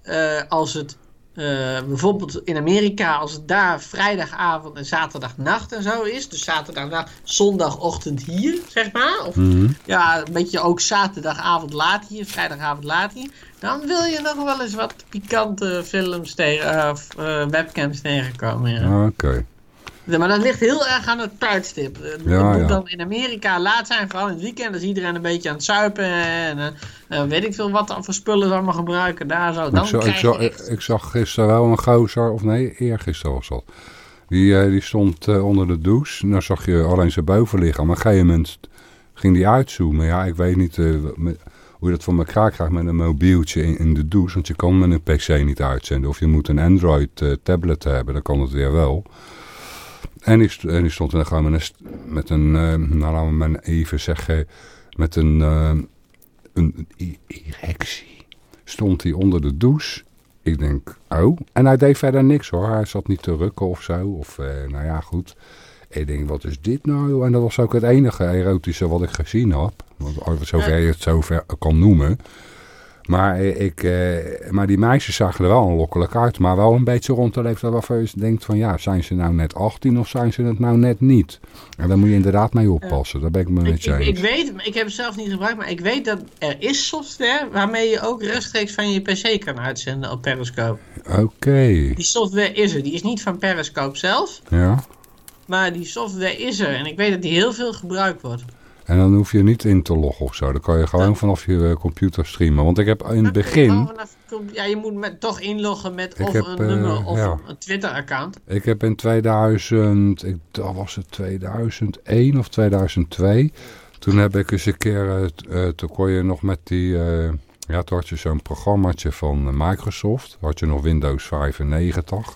Speaker 3: als het eh, bijvoorbeeld in Amerika, als het daar vrijdagavond en zaterdagnacht en zo is, dus zaterdagnacht, zondagochtend hier, zeg maar, of
Speaker 2: mhm.
Speaker 3: ja, een beetje ook zaterdagavond laat hier, vrijdagavond laat hier, dan wil je nog wel eens wat pikante films tegen, eh, of webcams tegenkomen. Ja.
Speaker 2: Oké.
Speaker 3: Maar dat ligt heel erg aan het tijdstip. Eh,
Speaker 2: Ja,
Speaker 3: moet dan in Amerika laat zijn, vooral in het weekend. is iedereen een beetje aan het zuipen. En eh, eh, weet ik veel wat voor spullen ze allemaal gebruiken daar zo. Dan
Speaker 2: Ik, zag, ik, zag,
Speaker 3: echt...
Speaker 2: ik zag gisteren wel een gozer, of nee, eergisteren was dat. Die, die stond onder de douche. En dan zag je alleen zijn bovenlichaam. Maar op een gegeven moment ging die uitzoomen. Ja, ik weet niet met- hoe je dat voor elkaar krijgt met een mobieltje in, in de douche. Want je kan met een pc niet uitzenden. Of je moet een Android tablet hebben, dan kan het weer wel. En die stond er gewoon met een, met een eh, nou laten we maar even zeggen, met een, eh, een, een erectie. Stond hij onder de douche. Ik denk, oh. En hij deed verder niks hoor. Hij zat niet te rukken of zo. Of, eh, nou ja, goed. Ik denk, wat is dit nou? En dat was ook het enige erotische wat ik gezien heb. Want, zover je het zover kan noemen. Maar, ik, eh, maar die meisjes zagen er wel aanlokkelijk uit. Maar wel een beetje rond de leeftijd waarvan je denkt van... Ja, zijn ze nou net 18 of zijn ze het nou net niet? En daar moet je inderdaad mee oppassen. Daar ben ik me met je
Speaker 3: ik, ik
Speaker 2: eens.
Speaker 3: weet, ik heb het zelf niet gebruikt, maar ik weet dat er is software waarmee je ook rechtstreeks van je pc kan uitzenden op Periscope.
Speaker 2: Oké.
Speaker 3: Die software is er. Die is niet van Periscope zelf,
Speaker 2: Ja.
Speaker 3: maar die software is er. En ik weet dat die heel veel gebruikt wordt.
Speaker 2: En dan hoef je niet in te loggen of zo. Dan kan je gewoon vanaf je eh, computer streamen. Want ik heb in het begin...
Speaker 3: vanaf- Ja, je moet met, toch inloggen met of
Speaker 2: heb,
Speaker 3: een
Speaker 2: eh,
Speaker 3: nummer of
Speaker 2: ja.
Speaker 3: een Twitter-account.
Speaker 2: Ik heb in 2000, ik, dat was het 2001 of 2002. Toen heb ik eens een keer, eh, eh, toen kon je nog met die, eh, ja toen had je zo'n programmaatje van eh, Microsoft. Had je nog Windows 95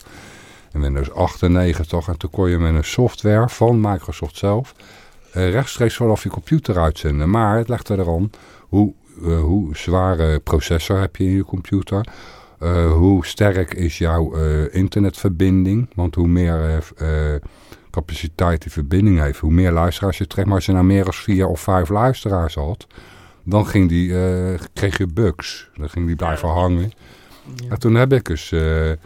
Speaker 2: en Windows 98. En toen kon je met een software van Microsoft zelf eh, rechtstreeks vanaf je computer uitzenden. Maar het legde eraan hoe, eh, hoe zware processor heb je in je computer. Eh, hoe sterk is jouw eh, internetverbinding? Want hoe meer eh, eh, capaciteit die verbinding heeft, hoe meer luisteraars je trekt. Maar als je nou meer dan vier of vijf luisteraars had, dan ging die, eh, kreeg je bugs. Dan ging die blijven hangen. En toen heb ik dus eh, eh,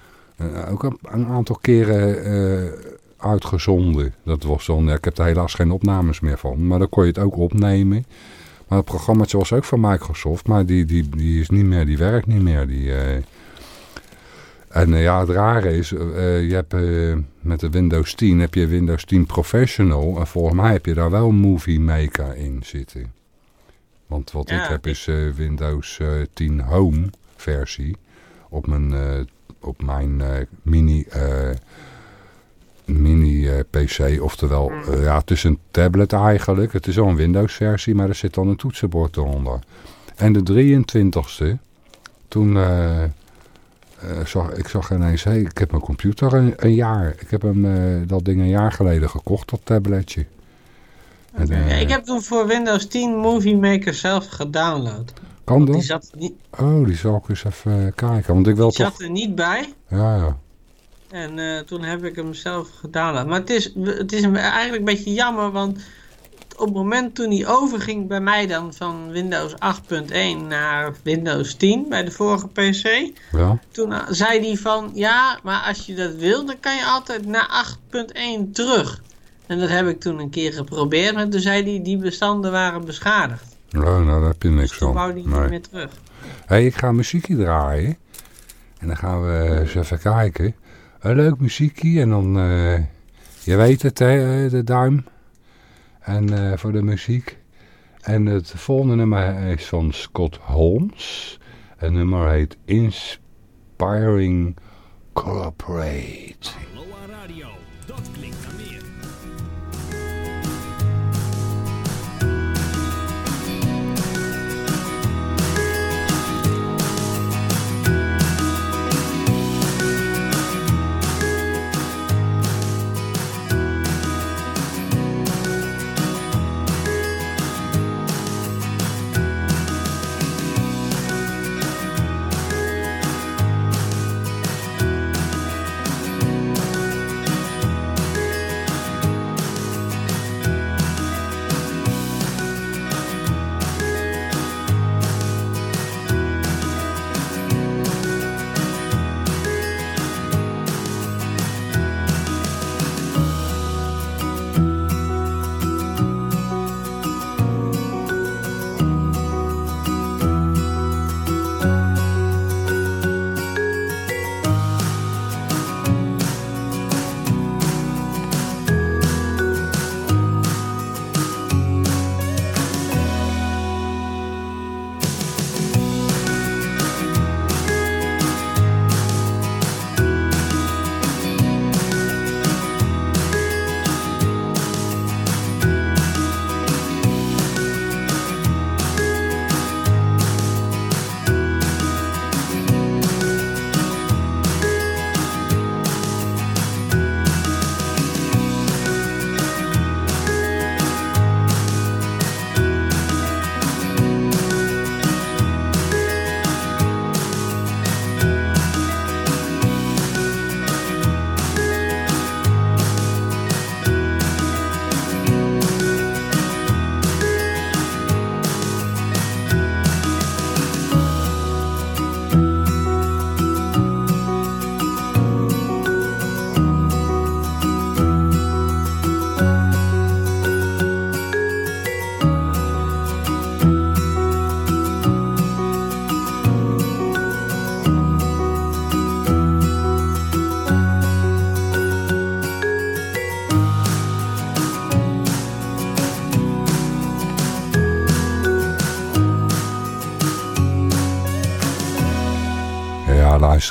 Speaker 2: ook een, een aantal keren eh, uitgezonden. Dat was dan, ja, ik heb er helaas geen opnames meer van. Maar dan kon je het ook opnemen. Maar het programmaatje was ook van Microsoft. Maar die, die, die is niet meer, die werkt niet meer. Die, eh, en eh, ja, het rare is, eh, je hebt met de Windows 10 heb je Windows 10 Professional. En volgens mij heb je daar wel Movie Maker in zitten. Want wat
Speaker 3: Ja,
Speaker 2: ik heb is Windows eh, 10 Home versie. Op mijn, op mijn mini mini-PC, oftewel eh, ja, het is een tablet eigenlijk. Het is al een Windows-versie, maar er zit dan een toetsenbord eronder. En de 23ste, toen eh, eh, zag ik zag ineens, hey, ik heb mijn computer een, een jaar. Ik heb hem, eh, dat ding een jaar geleden gekocht, dat tabletje. En,
Speaker 3: Ja,
Speaker 2: eh,
Speaker 3: ik heb toen voor Windows 10 Movie Maker zelf gedownload.
Speaker 2: kan
Speaker 3: Want die
Speaker 2: dat?
Speaker 3: zat, niet,
Speaker 2: Oh, die zal ik eens even kijken. Want ik wil
Speaker 3: die
Speaker 2: toch...
Speaker 3: zat er niet bij.
Speaker 2: Ja, ja.
Speaker 3: En eh, toen heb ik hem zelf gedownload. Maar het is, het is eigenlijk een beetje jammer, want op het moment toen hij overging bij mij dan van Windows 8.1 naar Windows 10 bij de vorige PC,
Speaker 2: Ja,
Speaker 3: toen zei hij van ja, maar als je dat wil, dan kan je altijd naar 8.1 terug. En dat heb ik toen een keer geprobeerd, maar toen zei hij die bestanden waren beschadigd.
Speaker 2: oh, nou, daar heb je
Speaker 3: Dus
Speaker 2: niks
Speaker 3: toen
Speaker 2: van.
Speaker 3: wou
Speaker 2: Nee.
Speaker 3: niet meer terug.
Speaker 2: hey, ik ga muziekje draaien. En dan gaan we eens even kijken. Een leuk muziekje. En dan, eh, je weet het, hè, eh, de duim. En eh, voor de muziek. En het volgende nummer is van Scott Holmes. Het nummer heet Inspiring Cooperate.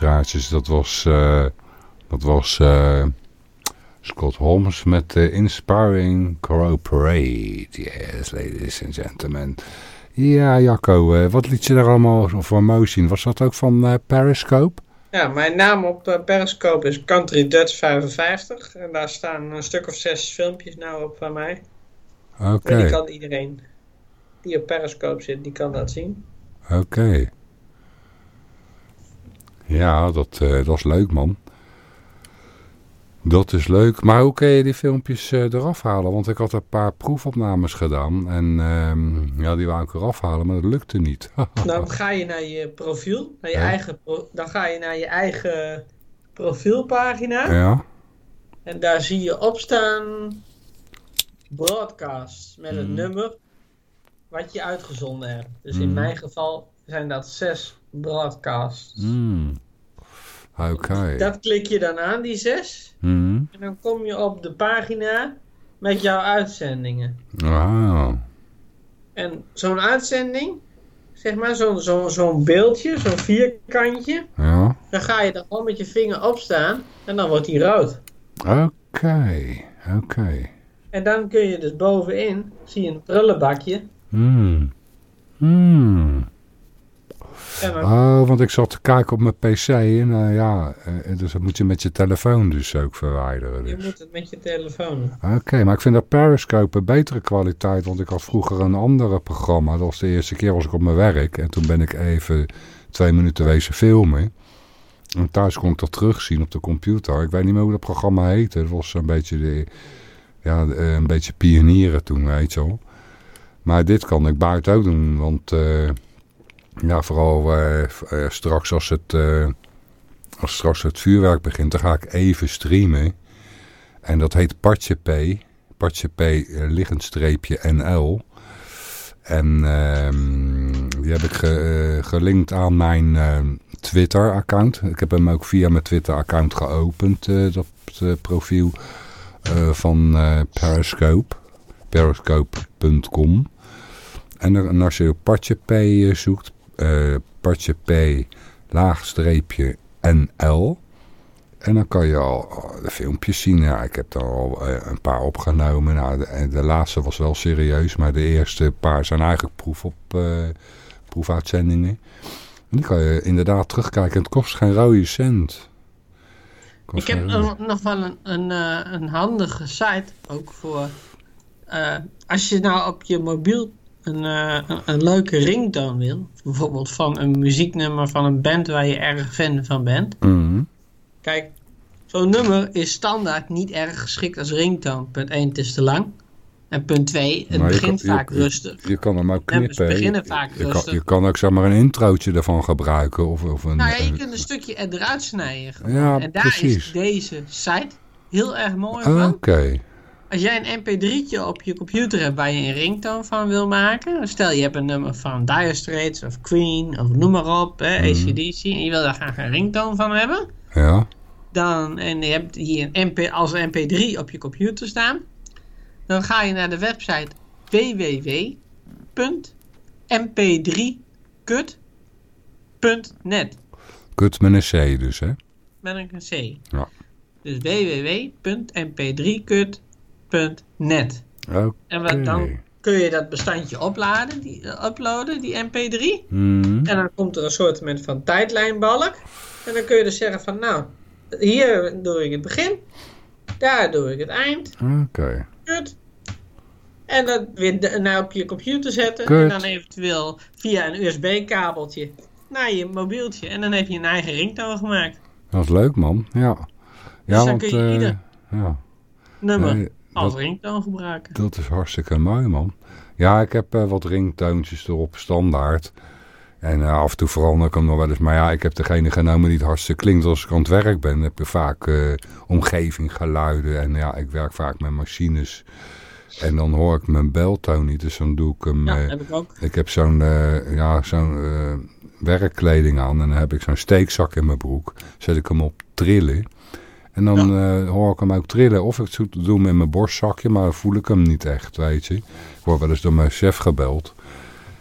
Speaker 2: Luisteraartjes, dat was, eh, dat was eh, Scott Holmes met eh, Inspiring Cooperate. Yes, ladies and gentlemen. Ja, Jacco, eh, wat liet je daar allemaal voor mooi zien? Was dat ook van Periscope?
Speaker 3: Ja, mijn naam op Periscope is Country Dutch 55. En daar staan een stuk of zes filmpjes nou op van mij.
Speaker 2: Oké,
Speaker 3: En die kan iedereen die op Periscope zit, die kan dat zien.
Speaker 2: oké. Ja, dat, eh, dat is leuk, man. Dat is leuk. Maar hoe kun je die filmpjes eh, eraf halen? Want ik had een paar proefopnames gedaan. En ehm, ja, die wou ik eraf halen, maar dat lukte niet.
Speaker 3: Dan ga je naar je profiel, naar je
Speaker 2: Ja.
Speaker 3: eigen dan ga je naar je eigen profielpagina.
Speaker 2: ja?
Speaker 3: En daar zie je opstaan broadcast met het
Speaker 2: Mhm.
Speaker 3: nummer wat je uitgezonden hebt. Dus in
Speaker 2: Mhm.
Speaker 3: mijn geval zijn dat zes broadcasts.
Speaker 2: Hmm. Oké.
Speaker 3: Dat klik je dan aan, die zes.
Speaker 2: Hmm.
Speaker 3: En dan kom je op de pagina met jouw uitzendingen.
Speaker 2: Wauw.
Speaker 3: En zo'n uitzending, zeg maar, zo'n zo'n zo'n beeldje, zo'n vierkantje.
Speaker 2: Ja.
Speaker 3: Dan ga je er gewoon met je vinger op staan en dan wordt die rood.
Speaker 2: Oké, oké.
Speaker 3: En dan kun je dus bovenin, zie je een prullenbakje.
Speaker 2: Hmm. Hmm. Oh, want ik zat te kijken op mijn pc en eh, ja, eh, dus dat moet je met je telefoon dus ook verwijderen.
Speaker 3: je
Speaker 2: Dus.
Speaker 3: moet het met je telefoon.
Speaker 2: Oké, maar ik vind dat Periscope een betere kwaliteit, want ik had vroeger een andere programma. Dat was de eerste keer was ik op mijn werk en toen ben ik even twee minuten wezen filmen. En thuis kon ik dat terugzien op de computer. Ik weet niet meer hoe dat programma heette. Het was een beetje, de, ja, eh, een beetje pionieren toen, weet je wel. Maar dit kan ik buiten ook doen, want ja, vooral eh, eh, straks als het, eh, als straks het vuurwerk begint, dan ga ik even streamen. En dat heet Partje P. Partje P, liggend streepje NL. En ehm, die heb ik ge- gelinkt aan mijn ehm, Twitter-account. Ik heb hem ook via mijn Twitter-account geopend, dat profiel van Periscope. Periscope.com. En, als je Partje P zoekt, eh Partje P, laagstreepje NL... En dan kan je al de filmpjes zien. Ja, ik heb er al eh, een paar opgenomen. Nou, de, en de laatste was wel serieus. Maar de eerste paar zijn eigenlijk proef op, eh, proefuitzendingen. En die kan je inderdaad terugkijken. En het kost geen rode cent.
Speaker 3: Ik heb nog wel een, een, eh, een handige site ook voor. eh, als je nou op je mobiel een, eh, een, een leuke ringtoon wil, bijvoorbeeld van een muzieknummer van een band waar je erg fan van bent.
Speaker 2: Mhm.
Speaker 3: Kijk, zo'n nummer is standaard niet erg geschikt als ringtoon. Punt 1, het is te lang. En punt 2, het
Speaker 2: Maar
Speaker 3: begint
Speaker 2: kan-
Speaker 3: vaak
Speaker 2: je-
Speaker 3: rustig.
Speaker 2: Je kan hem ook knippen.
Speaker 3: beginnen vaak
Speaker 2: je, kan,
Speaker 3: rustig.
Speaker 2: je kan ook zeg maar een introotje ervan gebruiken. Of, of een,
Speaker 3: Nou ja, je
Speaker 2: een-
Speaker 3: kunt een stukje eruit snijden.
Speaker 2: Ja,
Speaker 3: en daar
Speaker 2: precies.
Speaker 3: is deze site heel erg mooi
Speaker 2: Ah,
Speaker 3: van.
Speaker 2: Oké.
Speaker 3: Als jij een mp3'tje op je computer hebt waar je een ringtoon van wil maken. Stel je hebt een nummer van Dire Straits of Queen of noem maar op, hè,
Speaker 2: Mhm.
Speaker 3: ACDC. En je wil daar graag een ringtoon van hebben.
Speaker 2: Ja.
Speaker 3: Dan, en je hebt hier een MP, als mp3 op je computer staan. Dan ga je naar de website www.mp3kut.net
Speaker 2: Kut met een C dus, hè?
Speaker 3: met een C.
Speaker 2: Ja.
Speaker 3: Dus www.mp3kut.net
Speaker 2: Oké.
Speaker 3: En wat dan kun je dat bestandje opladen, die, eh, uploaden, die mp3.
Speaker 2: Mhm.
Speaker 3: En dan komt er een soort van tijdlijnbalk. En dan kun je dus zeggen van nou, hier doe ik het begin. Daar doe ik het eind.
Speaker 2: Oké.
Speaker 3: Kut. En dat weer naar op je computer zetten. En dan eventueel via een USB-kabeltje naar je mobieltje. En dan heb je een eigen ringtoon gemaakt.
Speaker 2: Dat is leuk, man. Ja. Ja,
Speaker 3: dan
Speaker 2: want...
Speaker 3: kun je
Speaker 2: eh,
Speaker 3: ieder-
Speaker 2: ja.
Speaker 3: Nummer
Speaker 2: Nee,
Speaker 3: als
Speaker 2: dat-
Speaker 3: ringtoon gebruiken.
Speaker 2: Dat is hartstikke mooi, man. Ja, ik heb eh, wat ringtoontjes erop standaard. En eh, af en toe verander ik hem nog wel eens. Maar ja, ik heb degene genomen die het hartstikke klinkt. Als ik aan het werk ben, heb je vaak eh omgevinggeluiden. En ja, ik werk vaak met machines. En dan hoor ik mijn beltoon niet. Dus dan doe ik hem...
Speaker 3: Ja, heb ik ook.
Speaker 2: ik heb zo'n ja, zo'n werkkleding aan. En dan heb ik zo'n steekzak in mijn broek. Zet ik hem op trillen. En dan eh, hoor ik hem ook trillen. Of ik doe hem in mijn borstzakje, maar voel ik hem niet echt, weet je. Ik word wel eens door mijn chef gebeld.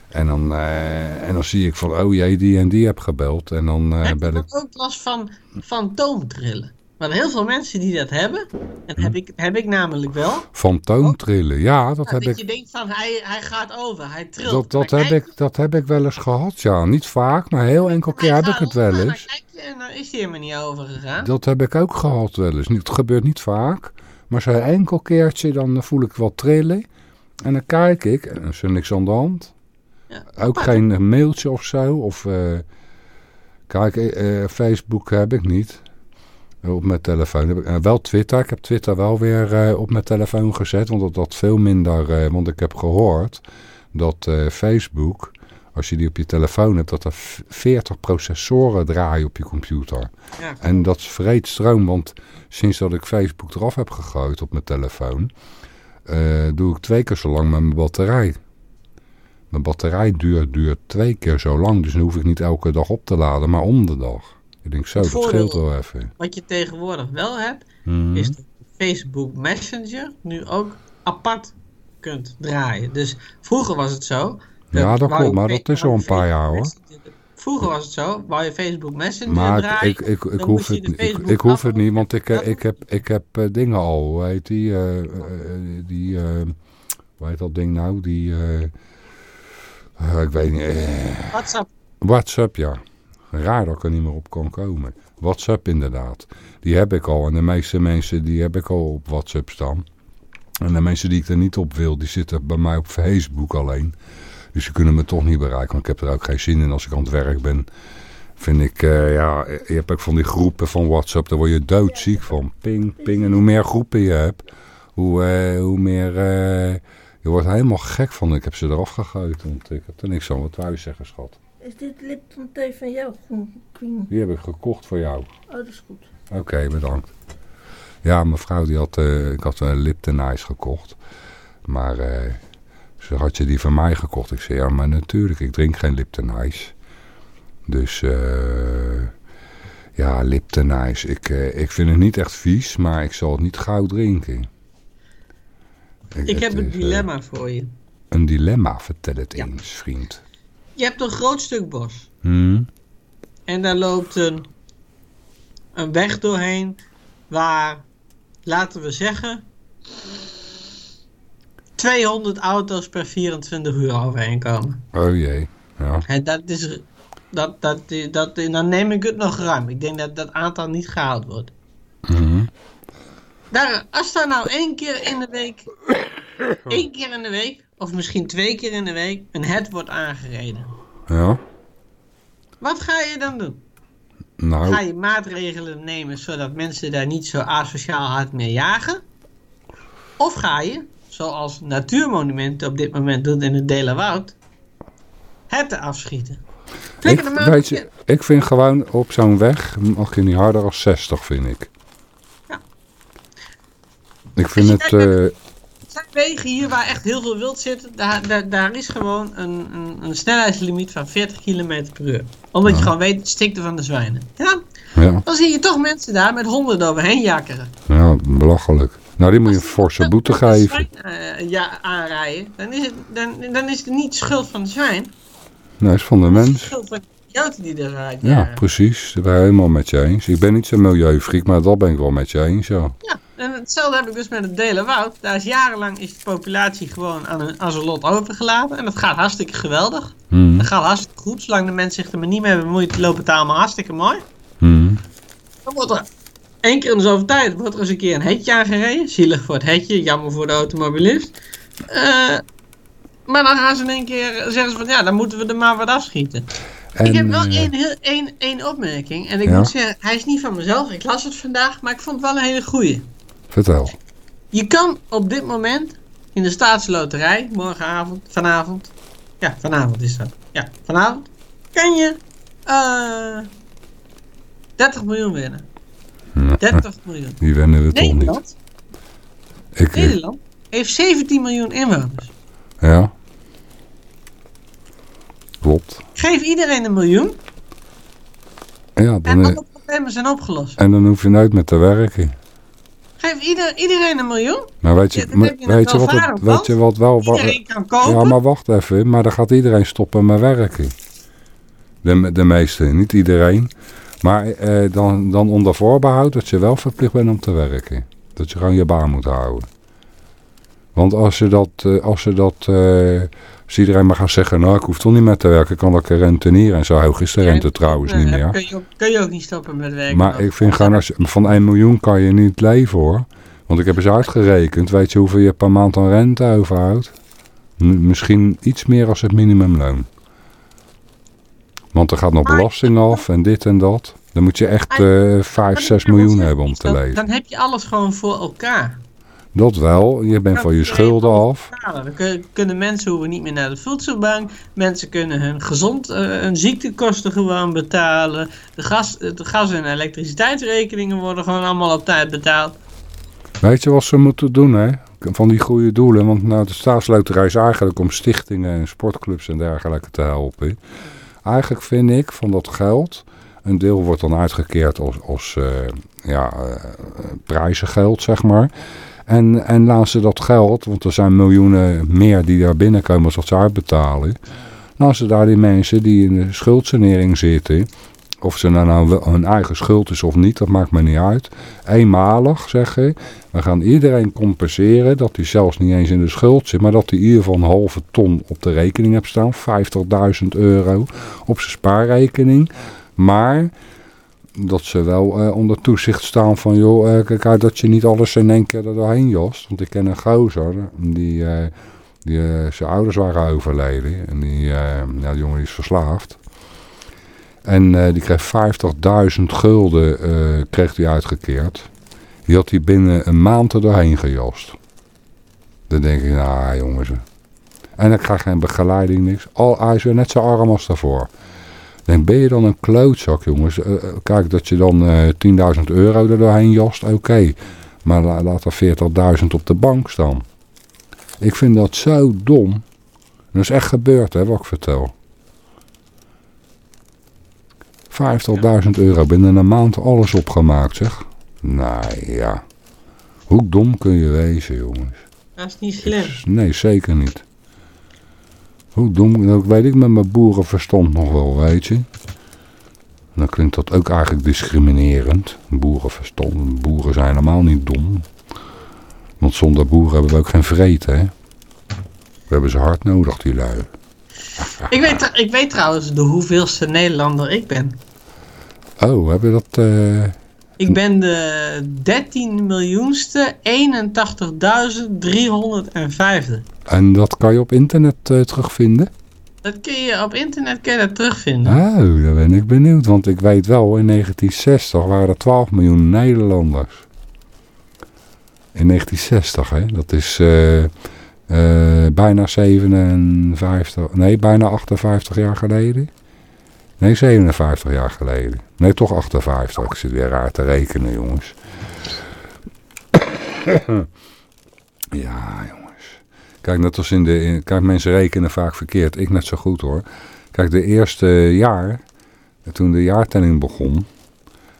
Speaker 2: En dan, eh, en dan zie ik van, oh jee, die en die heb gebeld. En dan eh,
Speaker 3: heb
Speaker 2: bel ik...
Speaker 3: ook last van fantoomtrillen? Want heel veel mensen die dat hebben, en
Speaker 2: Hm.
Speaker 3: heb, ik, heb ik namelijk wel.
Speaker 2: Fantoomtrillen, ja, dat heb
Speaker 3: dat
Speaker 2: ik...
Speaker 3: je denkt van hij, hij gaat over, hij trilt.
Speaker 2: Dat, dat, heb ik, dat heb ik wel eens gehad, ja. Niet vaak, maar heel enkel keer heb ik het wel
Speaker 3: over, en
Speaker 2: eens.
Speaker 3: En dan is hij helemaal niet overgegaan.
Speaker 2: Dat heb ik ook gehad wel eens. Het gebeurt niet vaak. Maar zo'n enkel keertje, dan voel ik wat trillen. En dan kijk ik en dan is er niks aan de hand.
Speaker 3: Ja,
Speaker 2: Ook
Speaker 3: apart.
Speaker 2: geen mailtje of zo. Of, eh, kijk, eh, eh, Facebook heb ik niet. Op mijn telefoon heb ik eh, wel Twitter. Ik heb Twitter wel weer eh, op mijn telefoon gezet. Want dat, dat veel minder... eh, want ik heb gehoord dat Facebook... Als je die op je telefoon hebt, dat er v- 40 processoren draaien op je computer.
Speaker 3: Ja,
Speaker 2: En dat vreet stroom, want sinds dat ik Facebook eraf heb gegooid op mijn telefoon, doe ik twee keer zo lang met mijn batterij. Mijn batterijduur duurt twee keer zo lang, dus dan hoef ik niet elke dag op te laden, maar om de dag. Ik denk zo,
Speaker 3: Het
Speaker 2: dat scheelt wel even.
Speaker 3: Wat je tegenwoordig wel hebt,
Speaker 2: Mhm.
Speaker 3: is dat Facebook Messenger nu ook apart kunt draaien. Dus vroeger was het zo.
Speaker 2: Ja, dat klopt, maar dat is al een paar jaar, hoor.
Speaker 3: Vroeger was het zo, wou je Facebook Messenger
Speaker 2: Maar
Speaker 3: draaien,
Speaker 2: ik, ik, ik, hoef het, ik, ik hoef het niet, want ik, ik heb, ik heb eh, dingen al. Hoe heet die? eh, die hoe heet dat ding nou? Die, ik weet niet.
Speaker 3: WhatsApp.
Speaker 2: WhatsApp, ja. Raar dat ik er niet meer op kan komen. WhatsApp inderdaad. Die heb ik al. En de meeste mensen die heb ik al op WhatsApp staan. En de mensen die ik er niet op wil, die zitten bij mij op Facebook alleen. Dus ze kunnen me toch niet bereiken. Want ik heb er ook geen zin in als ik aan het werk ben. Vind ik, eh, ja, je hebt ook van die groepen van WhatsApp. Daar word je doodziek van. Ping, ping. En hoe meer groepen je hebt, hoe, eh, hoe meer... eh, je wordt helemaal gek van. Ik heb ze eraf gegooid. Want ik heb er niks aan. Wat je zeggen, schat?
Speaker 5: Is dit Lipton thee van jou, Groen Queen?
Speaker 2: Die heb ik gekocht voor jou.
Speaker 5: Oh, dat is goed.
Speaker 2: Oké, bedankt. Ja, mevrouw die had, eh, ik had een Lipton Ice gekocht. Maar eh, ze had je die van mij gekocht. Ik zei, ja, maar natuurlijk, ik drink geen Lipton Ice. Dus, eh ja, Lipton Ice. Ik, eh, ik vind het niet echt vies, maar ik zal het niet gauw drinken.
Speaker 3: Ik heb een
Speaker 2: is, eh,
Speaker 3: dilemma voor je.
Speaker 2: een dilemma, vertel het
Speaker 3: Ja.
Speaker 2: eens, vriend.
Speaker 3: Je hebt een groot stuk bos.
Speaker 2: Hm?
Speaker 3: En daar loopt een, een weg doorheen waar, laten we zeggen, 200 auto's per 24 uur overheen komen.
Speaker 2: Oh jee, ja.
Speaker 3: En dat is, dat, dat, dat, dan neem ik het nog ruim. Ik denk dat dat aantal niet gehaald wordt.
Speaker 2: Mhm.
Speaker 3: Daar, als daar nou één keer in de week, één keer in de week, of misschien twee keer in de week, een het wordt aangereden.
Speaker 2: Ja,
Speaker 3: Wat ga je dan doen?
Speaker 2: nou,
Speaker 3: Ga je maatregelen nemen zodat mensen daar niet zo asociaal hard mee jagen? Of ga je, zoals Natuurmonumenten op dit moment doet in het Delawoud, herten afschieten?
Speaker 2: Ik, weet je, ik vind gewoon op zo'n weg mag je niet harder dan 60, vind ik.
Speaker 3: Ja.
Speaker 2: Ik vind het,
Speaker 3: wegen hier waar echt heel veel wild zit. Daar, daar, daar is gewoon een, een, een snelheidslimiet van 40 km per uur. Omdat je gewoon weet, het stikte van de zwijnen. Ja,
Speaker 2: ja,
Speaker 3: dan zie je toch mensen daar met honden overheen jakkeren.
Speaker 2: ja, belachelijk. Nou, die moet je een forse boete geven.
Speaker 3: zwijn, eh, ja, aanrijden, dan is, het, dan, dan is het niet schuld van de zwijn.
Speaker 2: Nee, is van de
Speaker 3: Het is
Speaker 2: mens.
Speaker 3: schuld van de idioten die er.
Speaker 2: Ja, precies. Dat ben ik helemaal met je eens. Ik ben niet zo'n milieufriek, maar dat ben ik wel met je eens, ja.
Speaker 3: Ja, en hetzelfde heb ik dus met het Delenwoud. Daar is jarenlang is de populatie gewoon aan, een, aan zijn lot overgelaten. En dat gaat hartstikke geweldig.
Speaker 2: Hm,
Speaker 3: Dat gaat hartstikke goed. Zolang de mensen zich er maar niet mee bemoeien, loopt het allemaal hartstikke mooi.
Speaker 2: hm.
Speaker 3: Dan wordt er één keer in de zoveel tijd wordt er eens een keer een hetje aangereden. Zielig voor het hetje, jammer voor de automobilist. Eh, maar dan gaan ze in één keer zeggen ze van ja, dan moeten we er maar wat afschieten.
Speaker 2: En,
Speaker 3: ik heb wel
Speaker 2: eh,
Speaker 3: één, heel- één, één opmerking. En ik
Speaker 2: Ja?
Speaker 3: moet zeggen, hij is niet van mezelf. Ik las het vandaag, maar ik vond het wel een hele goeie.
Speaker 2: vertel.
Speaker 3: Je kan op dit moment in de staatsloterij, morgenavond, vanavond. Ja, vanavond is dat. Ja, vanavond. Kan je eh 30 miljoen winnen. 30 miljoen.
Speaker 2: Die wennen we toch niet. Ik, eh,
Speaker 3: Nederland heeft 17 miljoen inwoners.
Speaker 2: ja. Klopt.
Speaker 3: Geef iedereen een miljoen
Speaker 2: Ja,
Speaker 3: en
Speaker 2: dan, eh,
Speaker 3: alle problemen zijn opgelost.
Speaker 2: en dan hoef je nooit meer te werken.
Speaker 3: Geef ieder, iedereen een miljoen.
Speaker 2: Maar weet je,
Speaker 3: Ja, je
Speaker 2: weet, je wat, het- weet je wat wel...
Speaker 3: Iedereen kan kopen.
Speaker 2: Ja, maar wacht even. Maar dan gaat iedereen stoppen met werken. De, de meeste, niet iedereen. Maar eh, dan, dan onder voorbehoud dat je wel verplicht bent om te werken. Dat je gewoon je baan moet houden. Want als je dat... eh, als je dat eh, als iedereen maar gaat zeggen... Nou, ik hoef toch niet meer te werken. kan ik een rentenier. En zo hoog is de rente trouwens
Speaker 3: Nee,
Speaker 2: niet meer.
Speaker 3: Kun je, ook, kun je ook niet stoppen met werken.
Speaker 2: Maar ik vind gewoon... Als, van 1 miljoen kan je niet leven hoor. Want ik heb eens uitgerekend. Weet je hoeveel je per maand aan rente overhoudt? M- misschien iets meer als het minimumloon. Want er gaat nog belasting af en dit en dat. Dan moet je echt eh 5,
Speaker 3: Maar
Speaker 2: 6
Speaker 3: dat
Speaker 2: miljoen
Speaker 3: kan
Speaker 2: hebben om te leven.
Speaker 3: Dan heb je alles gewoon voor elkaar.
Speaker 2: Dat wel. Je bent van je schulden af.
Speaker 3: Dan kun- kunnen mensen hoeven niet meer naar de voedselbank. Mensen kunnen hun gezond, eh, hun ziektekosten gewoon betalen. De gas, de gas- en elektriciteitsrekeningen worden gewoon allemaal op tijd betaald.
Speaker 2: Weet je wat ze moeten doen hè? Van die goede doelen. Want nou, de staatsloterij is eigenlijk om stichtingen en sportclubs en dergelijke te helpen. Eigenlijk vind ik van dat geld... Een deel wordt dan uitgekeerd als, als eh, ja, eh, prijzengeld, zeg maar. En, en laten ze dat geld, want er zijn miljoenen meer die daar binnenkomen als ze uitbetalen. Als er daar die mensen die in de schuldsanering zitten, of ze nou, nou hun eigen schuld is of niet, dat maakt me niet uit. Eenmalig, zeg je. We gaan iedereen compenseren dat hij zelfs niet eens in de schuld zit, maar dat hij in ieder geval een halve ton op de rekening heeft staan. 50.000 euro op zijn spaarrekening. Maar dat ze wel eh, onder toezicht staan van, joh, eh, kijk uit dat je niet alles in één keer er doorheen jost. Want ik ken een gozer, die, eh, die zijn ouders waren overleden. En die, ja, die jongen die is verslaafd. En die kreeg 50.000 gulden kreeg hij uitgekeerd. Die had hij binnen een maand er doorheen gejost. Dan denk ik, nou jongens. En dan krijg geen begeleiding, niks. Al, hij is weer net zo arm als daarvoor. Denk, ben je dan een klootzak, jongens? Eh, eh, kijk, dat je dan eh 10.000 euro er doorheen jost, oké. Maar la- laat er 40.000 op de bank staan. Ik vind dat zo dom. Dat is echt gebeurd, hè, wat ik vertel. 50.000 euro binnen een maand alles opgemaakt, zeg. Nou ja. Hoe dom kun je wezen, jongens?
Speaker 3: Dat is niet slim.
Speaker 2: Nee, zeker niet. Hoe dom, dat weet ik met mijn boerenverstand nog wel, weet je. Dan klinkt dat ook eigenlijk discriminerend. Boerenverstand. Boeren zijn helemaal niet dom. Want zonder boeren hebben we ook geen vreten, hè. We hebben ze hard nodig, die lui.
Speaker 3: Ik weet, ik weet trouwens de hoeveelste Nederlander ik ben.
Speaker 2: Oh, hebben we dat... eh,
Speaker 3: Ik ben de 13 miljoenste 81.305.
Speaker 2: En dat kan je op internet eh, terugvinden?
Speaker 3: Dat kun je op internet kun je dat terugvinden.
Speaker 2: Oh, daar ben ik benieuwd. Want ik weet wel, in 1960 waren er 12 miljoen Nederlanders. In 1960, hè. Dat is eh, eh, bijna 57... Nee, bijna 58 jaar geleden. Nee, 57 jaar geleden. Nee, toch 58. Ik zit weer raar te rekenen, jongens. ja, jongens. Kijk, net als in de... kijk, mensen rekenen vaak verkeerd. Ik net zo goed, hoor. Kijk, de eerste jaar, toen de jaartelling begon,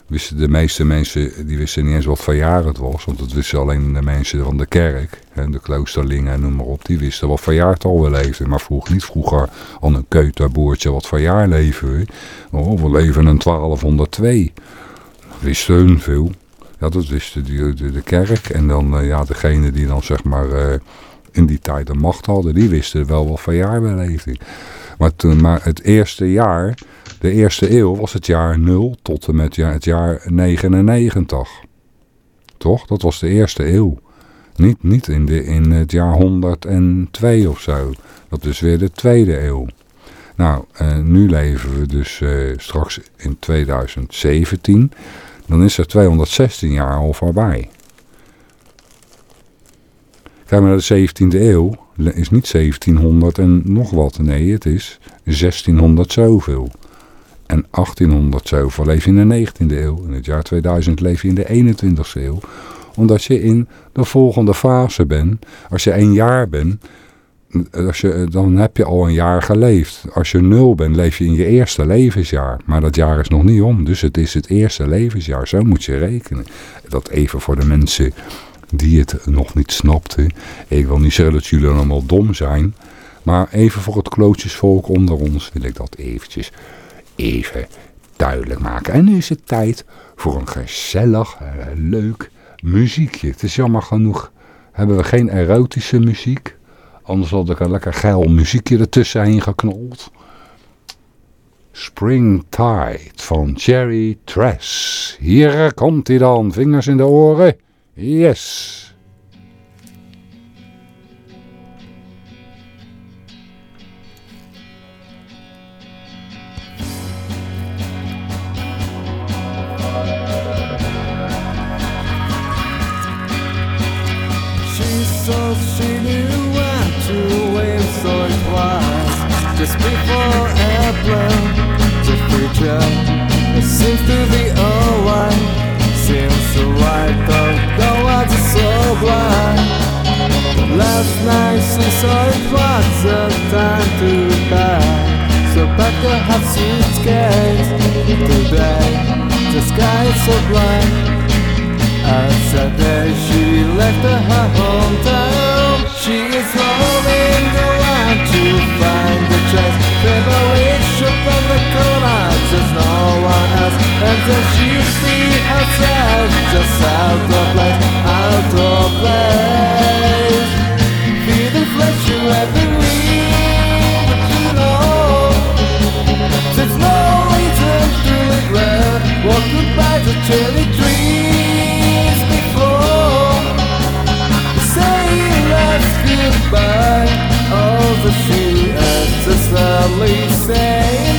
Speaker 2: wisten de meeste mensen, die wisten niet eens wat voor jaar het was. Want dat wisten alleen de mensen van de kerk, hè, de kloosterlingen en noem maar op. Die wisten wat voor jaartal we leefden. Maar vroeg niet vroeger aan een keuterboertje wat voor jaar leven we. Oh, we leven in 1202. Dat wisten hun veel. Ja, dat wisten de, de kerk. En dan, eh, ja, degene die dan zeg maar eh, in die tijd de macht hadden, die wisten wel wat voor jaar we leefden. Maar, maar het eerste jaar, de eerste eeuw, was het jaar 0 tot en met het jaar 99. Toch? Dat was de eerste eeuw. Niet, niet in, de, in het jaar 102 of zo. Dat is weer de tweede eeuw. Nou, eh, nu leven we dus eh, straks in 2017. Dan is er 216 jaar al voorbij. Kijk maar naar de 17e eeuw. Is niet 1700 en nog wat. Nee, het is 1600 zoveel. En 1800 zoveel leef je in de 19e eeuw. In het jaar 2000 leef je in de 21e eeuw. Omdat je in de volgende fase bent. Als je één jaar bent, als je, dan heb je al een jaar geleefd. Als je nul bent, leef je in je eerste levensjaar. Maar dat jaar is nog niet om. Dus het is het eerste levensjaar. Zo moet je rekenen. Dat even voor de mensen die het nog niet snapten. Ik wil niet zeggen dat jullie allemaal dom zijn. Maar even voor het klootjesvolk onder ons wil ik dat eventjes even duidelijk maken. En nu is het tijd voor een gezellig, leuk muziekje. Het is jammer genoeg hebben we geen erotische muziek. Anders had ik een lekker geil muziekje ertussenheen geknold. Springtide van Cherry Tress. Hier komt hij dan. Vingers in de oren. Yes.
Speaker 1: She knew when to so just before airplane the future it seems to be alright seems the light of the was so blind last night she saw it was the time to die. So pack a half suitcase today the sky is so bright. And Sunday she left her hometown. She is roaming around to find And then she see herself just out of place, out of place. Feel the flesh you have been but you know There's no reason to regret What could buy the cherry trees before. Saying that's goodbye. All the she has to sadly say.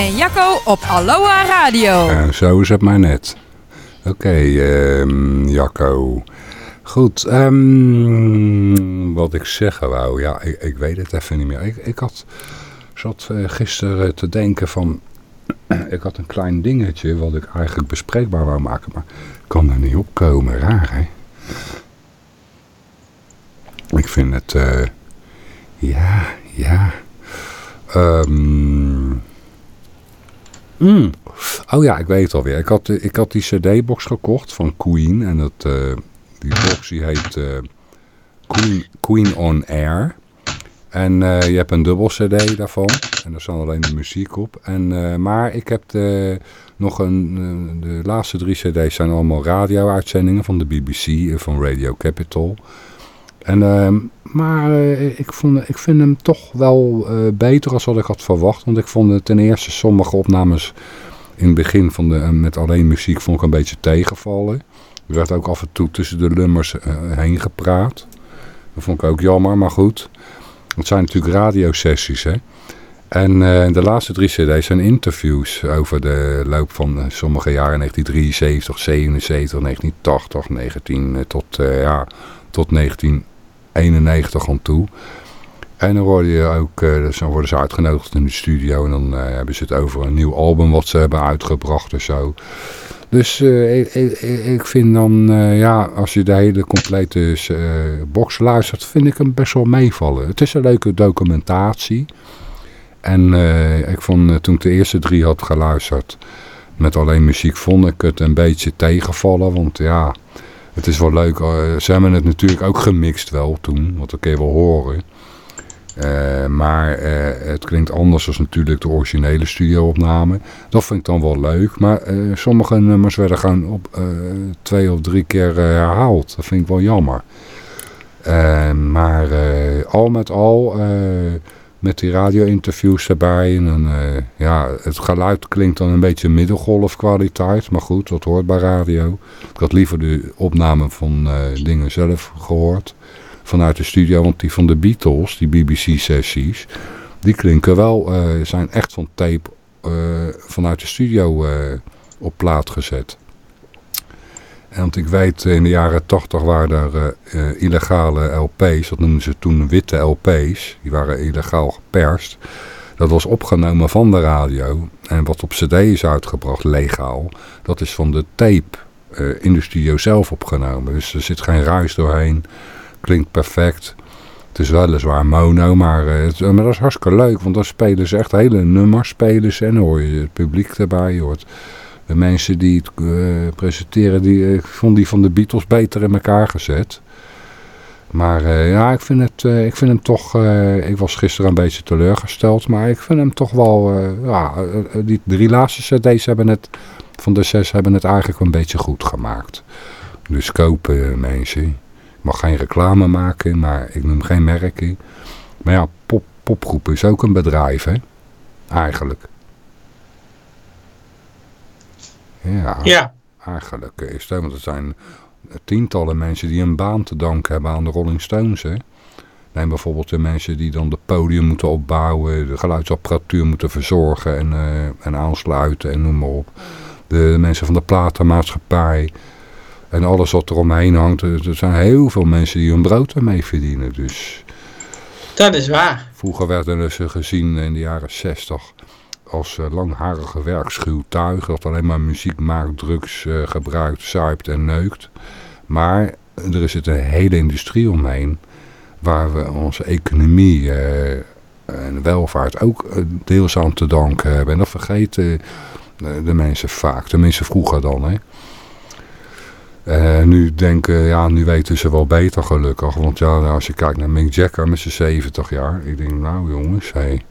Speaker 6: En Jacco op Aloha Radio.
Speaker 2: En zo is het maar net. Oké, ehm, Jacco. Goed, ehm, wat ik zeggen wou, ja, ik, ik weet het even niet meer. Ik, ik had, zat eh, gisteren te denken van, ik had een klein dingetje wat ik eigenlijk bespreekbaar wou maken, maar ik kan er niet op komen. Raar, hè? Ik vind het, eh, ja, ja. Ehm mm. Oh ja, ik weet het alweer. Ik had, eh, ik had die cd-box gekocht van Queen. En dat, eh, die box heet eh, Queen, Queen on Air. En je hebt een dubbel cd daarvan. En daar staat alleen de muziek op. En, maar ik heb nog een... de laatste drie cd's zijn allemaal radio-uitzendingen van de BBC en van Radio Capital. En, ehm, maar eh, ik, vond, ik vind hem toch wel eh, beter als wat ik had verwacht. Want ik vond ten eerste sommige opnames in het begin van de, eh, met alleen muziek vond ik een beetje tegenvallen. Er werd ook af en toe tussen de lummers heen gepraat. Dat vond ik ook jammer, maar goed. Het zijn natuurlijk radiosessies, hè. En de laatste drie cd's zijn interviews over de loop van sommige jaren 1973, 77, 1980, 19, eh, tot, ja, tot 1991 aan toe. En dan worden, je ook, eh, dus dan worden ze uitgenodigd in de studio en dan eh, hebben ze het over een nieuw album wat ze hebben uitgebracht en zo. Dus eh, ik, ik, vind dan, ja, als je de hele complete box luistert, vind ik hem best wel meevallen. Het is een leuke documentatie. En ik vond, toen ik de eerste drie had geluisterd, met alleen muziek, vond ik het een beetje tegenvallen. Want ja, het is wel leuk. eh, ze hebben het natuurlijk ook gemixt wel toen, want dat kun je wel horen. Eh, maar eh, het klinkt anders dan natuurlijk de originele studioopname. Dat vind ik dan wel leuk. Maar sommige nummers werden gewoon op twee of drie keer herhaald. Dat vind ik wel jammer. Maar al met al, met die radio-interviews erbij. En eh, ja, het geluid klinkt dan een beetje middelgolfkwaliteit. Maar goed, dat hoort bij radio. Ik had liever de opname van eh, dingen zelf gehoord vanuit de studio. Want die van de Beatles, die BBC-sessies, die klinken wel, eh, zijn echt van tape vanuit de studio op plaat gezet. Want ik weet, in de jaren 80 waren er eh, eh, illegale LP's, dat noemden ze toen witte LP's. Die waren illegaal geperst. Dat was opgenomen van de radio. En wat op cd is uitgebracht, legaal, dat is van de tape eh, in de studio zelf opgenomen. Dus er zit geen ruis doorheen. Klinkt perfect. Het is weliswaar mono, maar, eh, het, maar dat is hartstikke leuk. Want dan spelen ze echt hele nummers spelen ze, en hoor je het publiek erbij. Hoort de mensen die het eh, presenteren, die, eh, ik vond die van de Beatles beter in elkaar gezet. Maar eh, ja, ik vind, het, ik vind hem toch... ik was gisteren een beetje teleurgesteld. Maar ik vind hem toch wel... ja, die drie laatste cd's hebben het... Van de zes hebben het eigenlijk een beetje goed gemaakt. Dus kopen mensen. Ik mag geen reclame maken, maar ik noem geen merken. Maar ja, pop, popgroep is ook een bedrijf, hè? Eigenlijk. Ja,
Speaker 3: Ja.
Speaker 2: eigenlijk is het. Want er zijn tientallen mensen die een baan te danken hebben aan de Rolling Stones, hè? Neem bijvoorbeeld de mensen die dan de podium moeten opbouwen, de geluidsapparatuur moeten verzorgen en, eh, en aansluiten en noem maar op. De mensen van de platenmaatschappij en alles wat er omheen hangt. Er er zijn heel veel mensen die hun brood ermee verdienen. Dus
Speaker 3: Dat is waar.
Speaker 2: vroeger werden ze gezien in de jaren 60 als eh, langharige werkschuwtuig. Dat alleen maar muziek maakt, drugs eh, gebruikt, zuipt en neukt. Maar er zit een hele industrie omheen waar we onze economie eh, en welvaart ook deels aan te danken hebben. En dat vergeten de mensen vaak, tenminste vroeger dan. Hè. Nu denken, ja, nu weten ze wel beter gelukkig. Want ja, als je kijkt naar Mick Jagger met zijn 70 jaar. Ik denk, nou jongens, hey,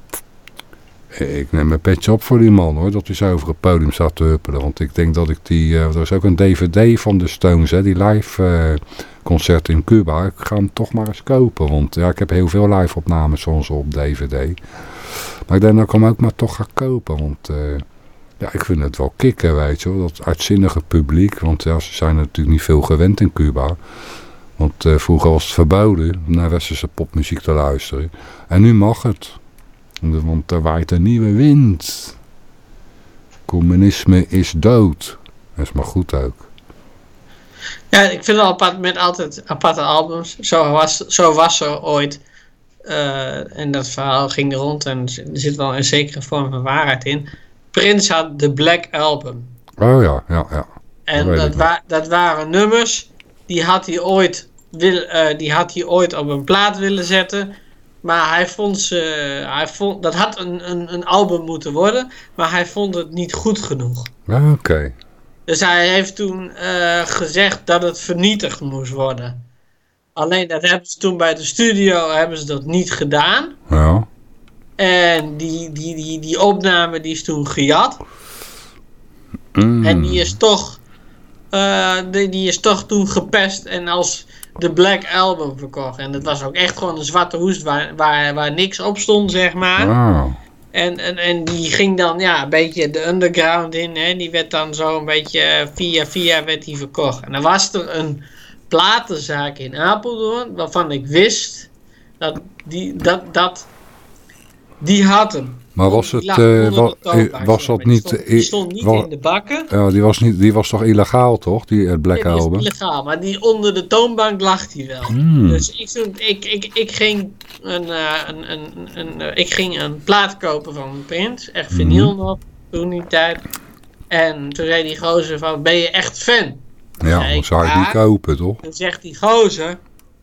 Speaker 2: ik neem mijn petje op voor die man hoor. Dat hij zo over het podium staat te huppelen. Want ik denk dat ik die, eh, er is ook een dvd van de Stones, hè, die live eh, concert in Cuba. Ik ga hem toch maar eens kopen. Want ja, ik heb heel veel live opnames ze op dvd. Maar ik denk dat ik hem ook maar toch ga kopen. Want... eh, ja, ik vind het wel kicken, weet je wel. Dat uitzinnige publiek. Want ze zijn natuurlijk niet veel gewend in Cuba. Want vroeger was het verboden om naar westerse popmuziek te luisteren. En nu mag het. Want er waait een nieuwe wind. Communisme is dood. Dat is maar goed ook.
Speaker 3: Ja, ik vind het apart met altijd aparte albums. Zo was, zo was er ooit. eh, en dat verhaal ging er rond en er zit wel een zekere vorm van waarheid in. Prince had de Black Album.
Speaker 2: Oh ja, ja, ja.
Speaker 3: En dat, wa dat waren nummers die had hij ooit, wil, eh, die had hij ooit op een plaat willen zetten. Maar hij vond ze, hij vond, dat had een, een, een album moeten worden, maar hij vond het niet goed genoeg.
Speaker 2: Oké.
Speaker 3: Dus hij heeft toen eh, gezegd dat het vernietigd moest worden. Alleen dat hebben ze toen bij de studio hebben ze dat niet gedaan.
Speaker 2: Ja.
Speaker 3: En die, die, die, die opname die is toen gejat.
Speaker 2: Mm.
Speaker 3: En die is toch, eh, die, die is toch toen gepest en als de Black Album verkocht. En dat was ook echt gewoon een zwarte hoest waar, waar, waar niks op stond, zeg maar. En, en, en die ging dan ja, een beetje de underground in. Hè? Die werd dan zo een beetje eh, via via werd die verkocht. En dan was er een platenzaak in Apeldoorn waarvan ik wist dat die, dat, dat, die had hem.
Speaker 2: Maar was
Speaker 3: Die
Speaker 2: het, eh, eh, was dat.
Speaker 3: Die
Speaker 2: niet...
Speaker 3: stond, die
Speaker 2: eh,
Speaker 3: stond niet in de bakken.
Speaker 2: Ja, die was, niet, die was toch illegaal, toch? Die Black
Speaker 3: Ja, die is
Speaker 2: Album?
Speaker 3: illegaal, maar die onder de toonbank lag die wel.
Speaker 2: Hmm.
Speaker 3: Dus ik, ik, ik, ik, ging een, eh, een, een, een, eh, ik ging een plaat kopen van Prins, echt vinyl
Speaker 2: Mhm.
Speaker 3: nog, toen die tijd. En toen zei die gozer van, ben je echt fan?
Speaker 2: Ja, dan zou je
Speaker 3: ja.
Speaker 2: kopen, toch?
Speaker 3: Toen zegt die gozer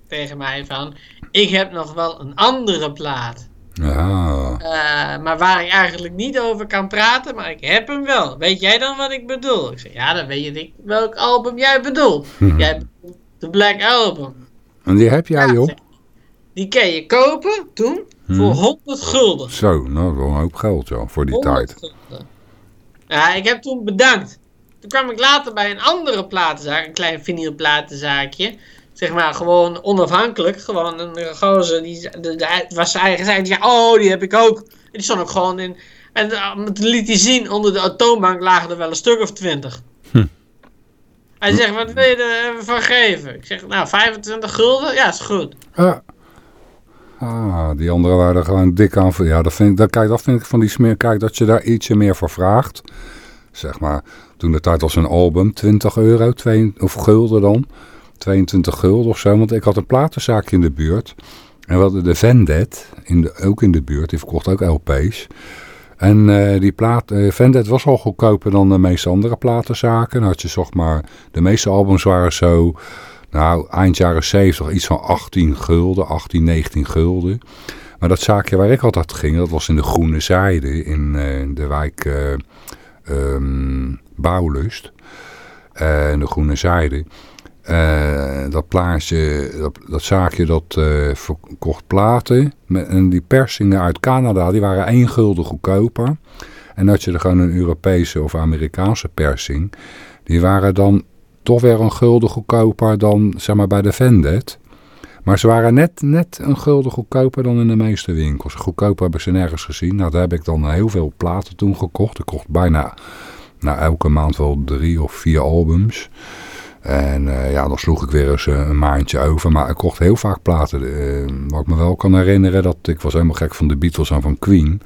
Speaker 3: tegen mij van, ik heb nog wel een andere plaat.
Speaker 2: Ja.
Speaker 3: Eh, maar waar ik eigenlijk niet over kan praten, maar ik heb hem wel. Weet jij dan wat ik bedoel? Ik zeg, ja, dan weet ik welk album jij bedoelt. Jij bedoelt de Black Album.
Speaker 2: En die heb jij,
Speaker 3: Ja,
Speaker 2: joh?
Speaker 3: Die kan je kopen toen
Speaker 2: Mhm.
Speaker 3: voor 100 gulden.
Speaker 2: Zo, nou, wel een hoop geld, ja, voor die
Speaker 3: 100
Speaker 2: tijd.
Speaker 3: gulden. Ja, ik heb toen bedankt. Toen kwam ik later bij een andere platenzaak, een klein vinylplatenzaakje. Zeg maar gewoon onafhankelijk. Gewoon een gozer die de, was zijn eigen zijn. Die zei, oh, die heb ik ook. En die stond ook gewoon in. En uh, toen liet hij zien, onder de atoombank lagen er wel een stuk of twintig.
Speaker 2: Hm.
Speaker 3: Hij zegt, wat wil je ervan geven? Ik zeg, nou, 25 gulden? Ja, is goed.
Speaker 2: Ja. Ah, die anderen waren er gewoon dik aan. Ja, dat vind, ik, dat, kijk, dat vind ik van die smeer. Kijk, dat je daar ietsje meer voor vraagt. Zeg maar, toen de tijd was een album, 20 euro, twee, of gulden dan. 22 gulden of zo. Want ik had een platenzaakje in de buurt. En we hadden de Vendet, in ook in de buurt. Die verkocht ook LP's. En eh, die plaat, eh, Vendet was al goedkoper dan de meeste andere platenzaken. Dan had je zeg maar, de meeste albums waren zo, nou eind jaren 70 iets van 18 gulden, 18, 19 gulden. Maar dat zaakje waar ik altijd ging, dat was in de Groene Zijde in eh, de wijk ehm, Bouwlust. In de Groene Zijde. Eh, dat plaatje, dat, dat zaakje dat eh, verkocht platen. Met, en die persingen uit Canada, die waren één gulden goedkoper. En had je er gewoon een Europese of Amerikaanse persing. Die waren dan toch weer een gulden goedkoper dan zeg maar bij de Vendet. Maar ze waren net, net een gulden goedkoper dan in de meeste winkels. Goedkoper hebben ze nergens gezien. Nou, daar heb ik dan heel veel platen toen gekocht. Ik kocht bijna nou, elke maand wel drie of vier albums. En eh, ja, dan sloeg ik weer eens eh, een maandje over. Maar ik kocht heel vaak platen. Eh, wat ik me wel kan herinneren, dat ik was helemaal gek van de Beatles en van Queen.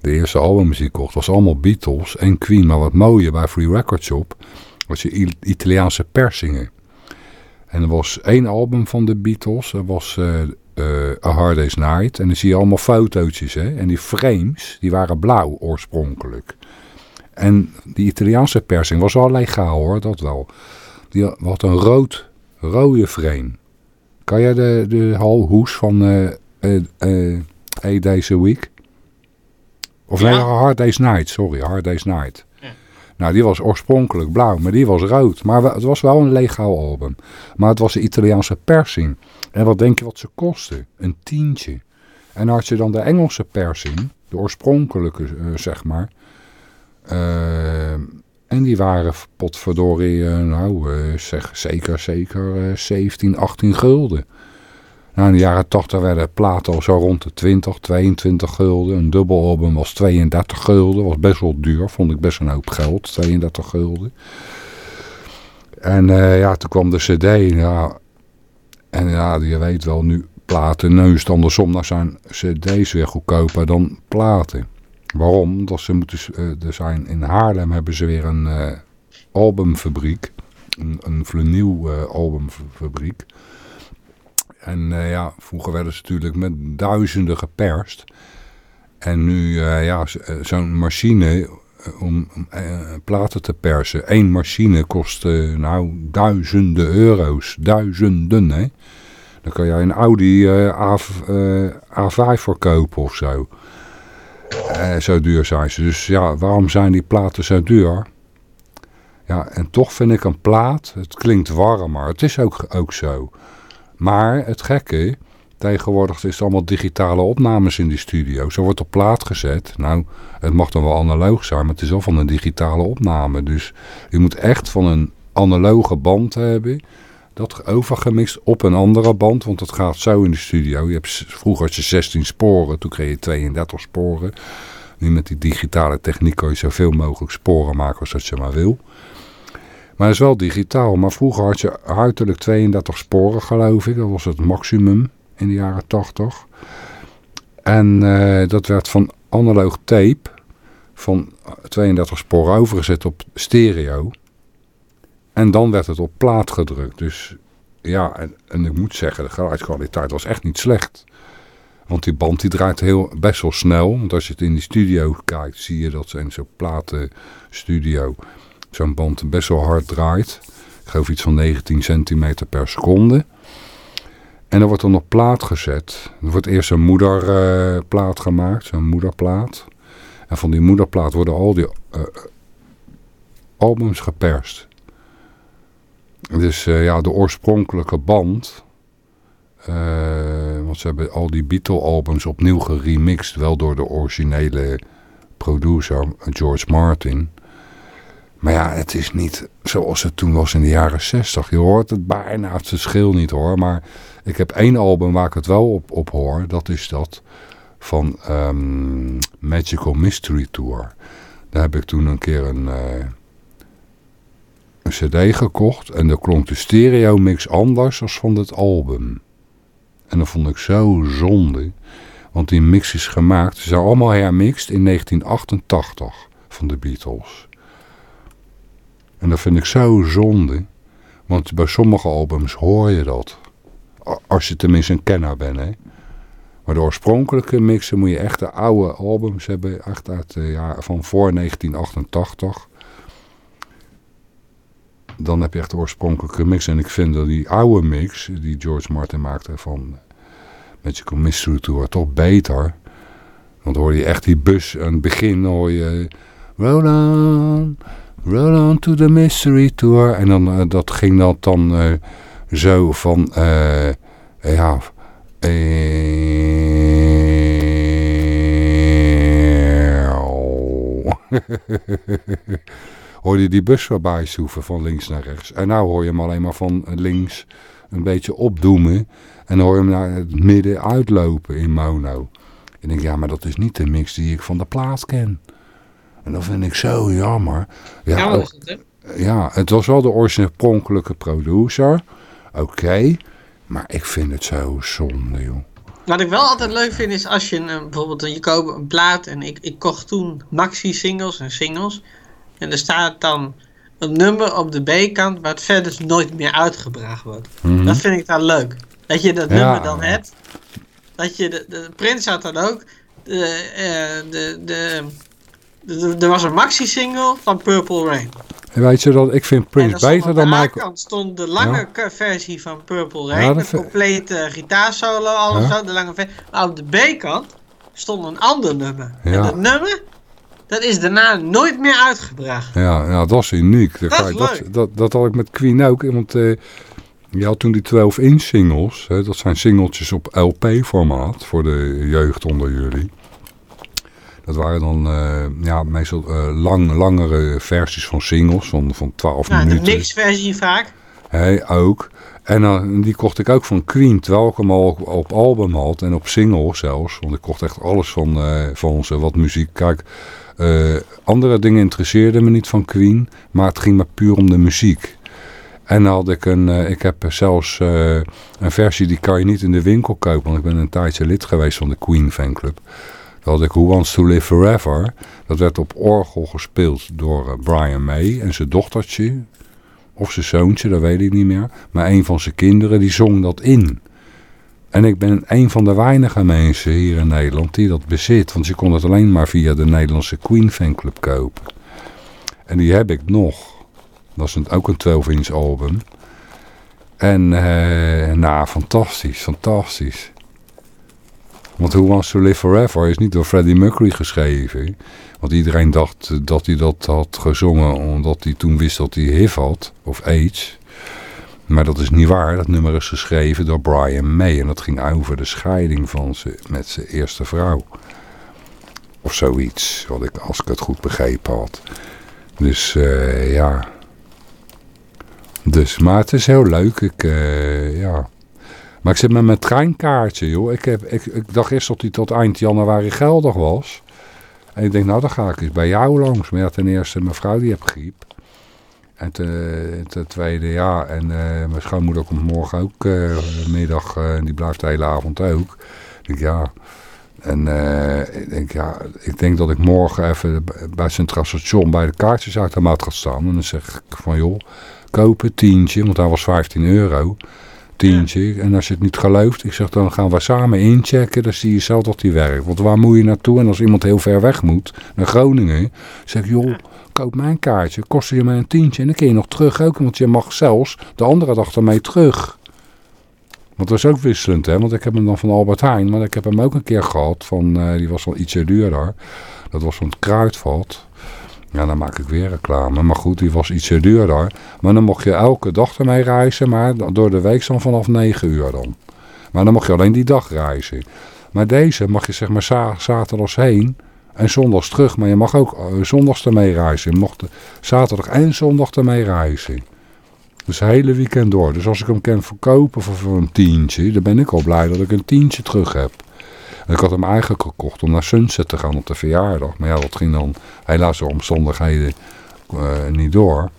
Speaker 2: De eerste albums die kocht was allemaal Beatles en Queen. Maar wat mooie bij Free Record Shop was je Italiaanse persingen. En er was één album van de Beatles. Dat was A Hard Day's Night. En dan zie je allemaal fotootjes. Hè? En die frames, die waren blauw oorspronkelijk. En die Italiaanse persing was wel legaal hoor, dat wel. Die had een rood, rode frame. Kan jij de, de halhoes van eh eh eh Eight Days a Week? Of nee,
Speaker 3: Ja.
Speaker 2: Hard Day's Night, sorry, Hard Day's Night.
Speaker 3: Ja.
Speaker 2: Nou, die was oorspronkelijk blauw, maar die was rood. Maar het was wel een legaal album. Maar het was de Italiaanse persing. En wat denk je wat ze kostte? Een tientje. En had je dan de Engelse persing, de oorspronkelijke, eh, zeg maar. Eh, en die waren potverdorie, eh, nou eh, zeg zeker, zeker eh, 17, 18 gulden. Nou, in de jaren 80 werden platen al zo rond de 20, 22 gulden. Een dubbelalbum was 32 gulden. Was best wel duur, vond ik best een hoop geld, 32 gulden. En eh, ja, toen kwam de cd. En ja, je weet wel, nu platen neust andersom. Nou zijn cd's weer goedkoper dan platen. Waarom? Omdat ze moeten, eh, er zijn in Haarlem hebben ze weer een eh, albumfabriek. Een, een vinyl eh, albumfabriek. En ja, vroeger werden ze natuurlijk met duizenden geperst. En nu, ja, zo'n machine om platen te persen. Eén machine kost, nou, duizenden euro's. Duizenden, hè. Dan kan jij een Audi A, eh, A5 voor kopen of zo. Eh, zo duur zijn ze. Dus ja, waarom zijn die platen zo duur? Ja, en toch vind ik een plaat, het klinkt warm, maar het is ook, ook zo. Maar het gekke, tegenwoordig is het allemaal digitale opnames in die studio. Zo wordt op plaat gezet. Nou, het mag dan wel analoog zijn, maar het is wel van een digitale opname. Dus je moet echt van een analoge band hebben. Dat overgemixt op een andere band, want het gaat zo in de studio. Je hebt, vroeger had je 16 sporen, toen kreeg je 32 sporen. Nu met die digitale techniek kan je zoveel mogelijk sporen maken als dat je maar wil. Maar het is wel digitaal. Maar vroeger had je uiterlijk 32 sporen, geloof ik. Dat was het maximum in de jaren 80. En eh, dat werd van analoog tape van 32 sporen overgezet op stereo. En dan werd het op plaat gedrukt. Dus ja, en, en ik moet zeggen, de geluidskwaliteit was echt niet slecht. Want die band die draait heel, best wel snel. Want als je het in die studio kijkt, zie je dat in zo'n platenstudio zo'n band best wel hard draait. Ik geloof iets van 19 centimeter per seconde. En dan wordt dan op plaat gezet. Er wordt eerst een moederplaat gemaakt, zo'n moederplaat. En van die moederplaat worden al die eh, albums geperst. Dus eh, ja, de oorspronkelijke band. eh, want ze hebben al die Beatle-albums opnieuw geremixed. Wel door de originele producer George Martin. Maar ja, het is niet zoals het toen was in de jaren 60. Je hoort het bijna het verschil niet hoor. Maar ik heb één album waar ik het wel op, op hoor. Dat is dat van ehm, Magical Mystery Tour. Daar heb ik toen een keer een... eh, een cd gekocht en dan klonk de stereo mix anders dan van het album. En dat vond ik zo zonde. Want die mix is gemaakt, ze zijn allemaal hermixed in 1988 van de Beatles. En dat vind ik zo zonde. Want bij sommige albums hoor je dat. Als je tenminste een kenner bent, hè. Maar de oorspronkelijke mixen moet je echt de oude albums hebben. Echt uit de jaren van voor 1988. Dan heb je echt de oorspronkelijke mix. En ik vind dat die oude mix die George Martin maakte van Magical Mystery Tour toch beter. Want hoor je echt die bus aan het begin hoor je... Roll on, roll on to the Mystery Tour. En dan, eh, dat ging dat dan eh, zo van... eh, ja... hoor je die bus voorbij zoeven van links naar rechts. En nou hoor je hem alleen maar van links een beetje opdoemen. En dan hoor je hem naar het midden uitlopen in mono. En ik denk, ja, maar dat is niet de mix die ik van de plaats ken. En dat vind ik zo jammer. Ja,
Speaker 3: het, hè?
Speaker 2: ja, het was wel de oorspronkelijke producer. Oké. maar ik vind het zo zonde, joh.
Speaker 3: Wat ik wel altijd leuk vind is als je een, bijvoorbeeld een- je koopt een plaat en ik, ik kocht toen maxi singles en singles. En er staat dan een nummer op de B-kant waar het verder nooit meer uitgebracht wordt.
Speaker 2: Mhm.
Speaker 3: Dat vind ik dan leuk. Dat je dat
Speaker 2: Ja.
Speaker 3: nummer dan hebt. Dat je de, de Prins had dan ook. De, eh, de, de, de- de- er was een maxi single van Purple Rain.
Speaker 2: En weet je dat, ik vind Prince
Speaker 3: dan
Speaker 2: beter
Speaker 3: op
Speaker 2: dan
Speaker 3: de
Speaker 2: Michael...
Speaker 3: A-kant stond de lange
Speaker 2: Ja.
Speaker 3: versie van Purple Rain.
Speaker 2: vind-
Speaker 3: complete gitaarsolo, alles zo, de lange versie. Maar op de B-kant stond een ander nummer. En dat nummer, dat is daarna nooit meer uitgebracht.
Speaker 2: Ja, ja, dat is uniek. Dat,
Speaker 3: Dat is
Speaker 2: dat, dat, dat had ik met Queen ook. Want eh, je had toen die 12-inch singles. Hè, dat zijn singeltjes op LP-formaat voor de jeugd onder jullie. Dat waren dan eh, ja, meestal eh, lang, langere versies van singles van, van 12
Speaker 3: Nou, de
Speaker 2: minuten.
Speaker 3: mixversie vaak.
Speaker 2: Hij ook. En dan die kocht ik ook van Queen, terwijl ik hem al op, op album had en op single zelfs. Want ik kocht echt alles van, van ze, wat muziek. Kijk, eh, andere dingen interesseerden me niet van Queen, maar het ging me puur om de muziek. En dan had ik een, eh, ik heb zelfs eh, een versie die kan je niet in de winkel kopen, want ik ben een tijdje lid geweest van de Queen fanclub. Dan had ik Who Wants to Live Forever. Dat werd op orgel gespeeld door Brian May en zijn dochtertje, of zijn zoontje, dat weet ik niet meer. Maar een van zijn kinderen, die zong dat in. En ik ben een van de weinige mensen hier in Nederland die dat bezit. Want je kon het alleen maar via de Nederlandse Queen fanclub kopen. En die heb ik nog. Dat is een, ook een 12-inch album. En eh, nou, fantastisch, fantastisch. Want Who Wants to Live Forever is niet door Freddie Mercury geschreven. Want iedereen dacht dat hij dat had gezongen omdat hij toen wist dat hij HIV had. Of AIDS. Maar dat is niet waar. Dat nummer is geschreven door Brian May. En dat ging over de scheiding van ze met zijn eerste vrouw. Of zoiets. Wat ik, als ik het goed begrepen had. Dus eh, ja. Dus, maar het is heel leuk. Ik, eh, ja. Maar ik zit met mijn treinkaartje, joh. Ik, heb, ik, dacht eerst dat hij tot eind januari geldig was. En ik denk, nou dan ga ik eens bij jou langs. Maar ja, ten eerste, mijn vrouw die heeft griep. En ten, ten tweede, ja, en eh, mijn schoonmoeder komt morgen ook eh, middag. eh, en die blijft de hele avond ook. Ik denk, ja... En eh, ik, denk, ja, ik denk dat ik morgen even bij Centraal Station bij de kaartjesautomaat ga staan. En dan zeg ik van, joh, kopen, tientje. Want hij was 15 euro. Tientje. En als je het niet gelooft, ik zeg dan gaan we samen inchecken. Dan zie je zelf dat die werkt. Want waar moet je naartoe? En als iemand heel ver weg moet, naar Groningen. Zeg ik, joh, koop mijn kaartje. Kost je maar een tientje. En dan kun je nog terug ook. Want je mag zelfs de andere dag ermee terug. Want dat is ook wisselend, hè. Want ik heb hem dan van Albert Heijn. Maar ik heb hem ook een keer gehad. Van, eh, die was wel ietsje duurder. Dat was van het kruidvat. Ja, dan maak ik weer reclame. Maar goed, die was ietsje duurder. Maar dan mocht je elke dag ermee reizen. Maar door de week dan vanaf 9 uur dan. Maar dan mocht je alleen die dag reizen. Maar deze mag je zeg maar za zaterdags heen. En zondags terug. Maar je mag ook eh, zondags ermee reizen. Je mocht zaterdag en zondag ermee reizen. Dus het hele weekend door. Dus als ik hem kan verkopen voor, voor een tientje, dan ben ik al blij dat ik een tientje terug heb. Ik had hem eigenlijk gekocht om naar Sunset te gaan op de verjaardag. Maar ja, dat ging dan helaas door omstandigheden eh, niet door.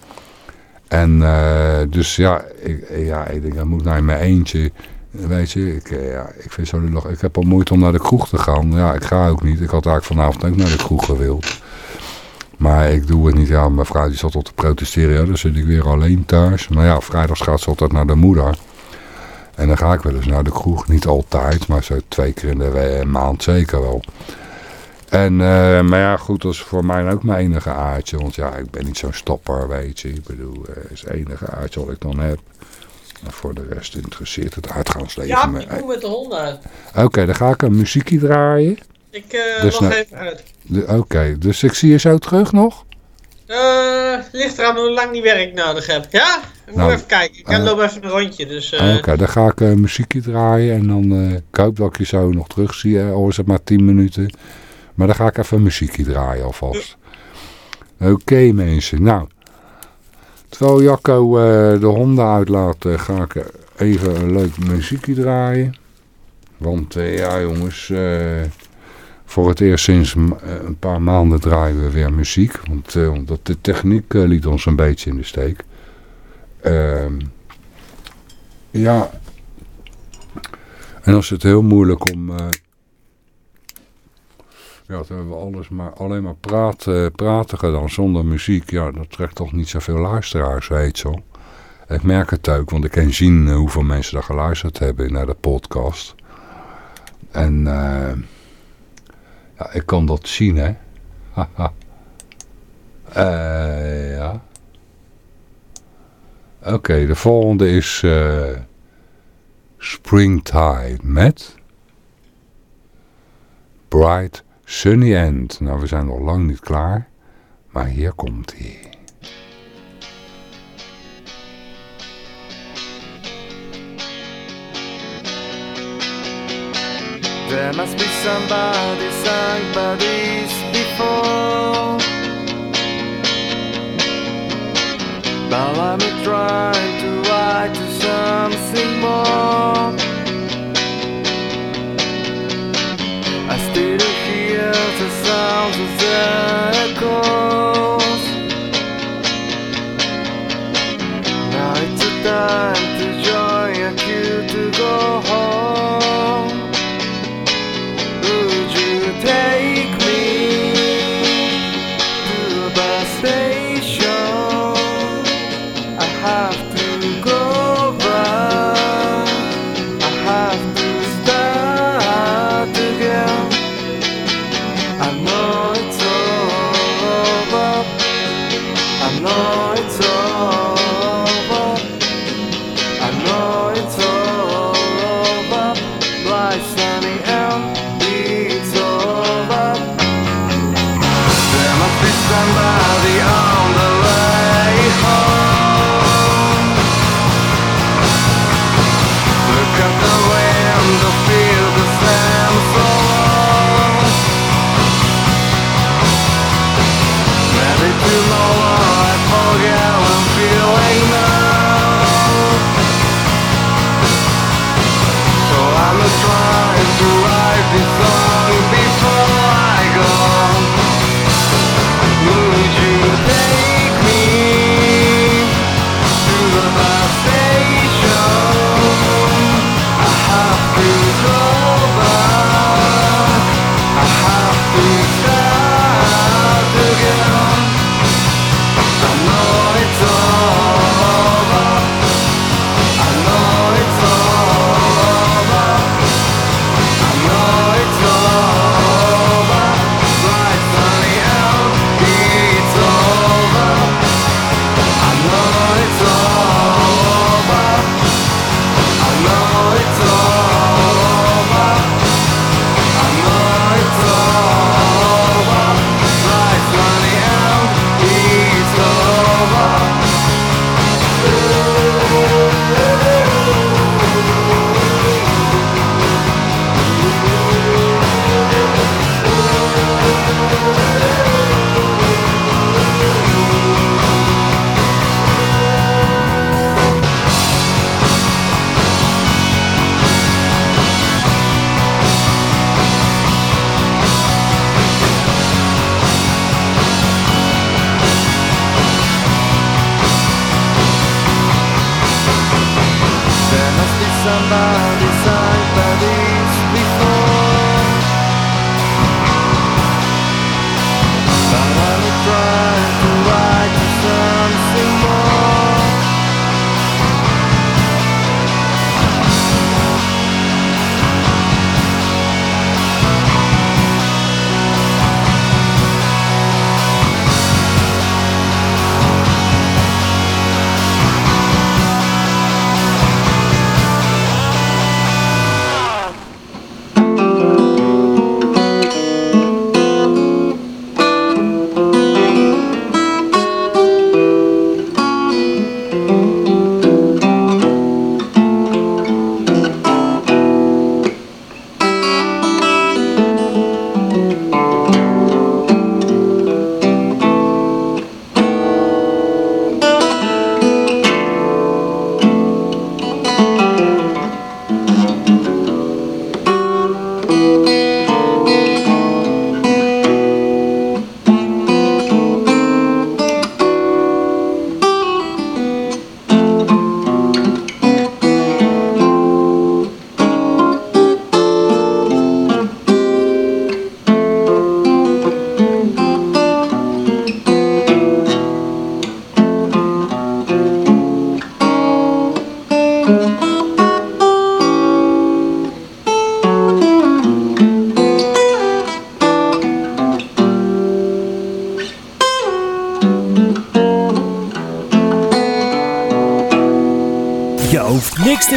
Speaker 2: En eh, dus ja ik, ja, ik denk, dan moet naar mijn eentje. Weet je, ik, eh, ja, ik vind zo nog. Ik heb al moeite om naar de kroeg te gaan. Ja, ik ga ook niet. Ik had eigenlijk vanavond ook naar de kroeg gewild. Maar ik doe het niet. Ja, mijn vrouw die zat al te protesteren. Ja, dan zit ik weer alleen thuis. Maar ja, vrijdags gaat ze altijd naar de moeder. En dan ga ik wel eens naar de kroeg. Niet altijd, maar zo twee keer in de maand zeker wel. En, eh, maar ja, goed, dat is voor mij ook mijn enige aardje. Want ja, ik ben niet zo'n stopper, weet je. Ik bedoel, eh, het is het enige aardje wat ik dan heb. Voor de rest interesseert het uitgaansleven
Speaker 3: Ja,
Speaker 2: me.
Speaker 3: ik kom met de honden uit.
Speaker 2: Oké, dan ga ik een muziekje draaien.
Speaker 3: Ik
Speaker 2: Dus nou-
Speaker 3: even uit.
Speaker 2: Oké, dus ik zie je zo terug nog?
Speaker 3: Eh, ligt eraan hoe lang die werk nodig heb. Ja? Ik moet
Speaker 2: Nou,
Speaker 3: even kijken. Ik
Speaker 2: eh,
Speaker 3: loop even een rondje. Dus,
Speaker 2: Oké, dan ga ik een muziekje draaien en dan ik hoop dat ik je zo nog terug zie. Al is het maar 10 minuten. Maar dan ga ik even een muziekje draaien alvast. Oké mensen, nou. Terwijl Jacco eh, de honden uitlaat, eh, ga ik even een leuk muziekje draaien. Want eh, ja jongens, voor het eerst sinds een paar maanden draaien we weer muziek. Want omdat de techniek liet ons een beetje in de steek. Ehm ja. En dan is het heel moeilijk om... ja, dan hebben we alles maar, alleen maar praten, praten gedaan zonder muziek. Ja, dat trekt toch niet zoveel luisteraars, weet je wel. Ik merk het ook, want ik kan zien eh, hoeveel mensen daar geluisterd hebben naar de podcast. En eh, ja, ik kan dat zien, hè. Haha. Eh, ja. Oké, de volgende is eh, Springtime met Bright Sunny End. Nou, we zijn nog lang niet klaar, maar hier komt hij.
Speaker 1: There must be somebody, somebody's before. But I'm trying to write something more.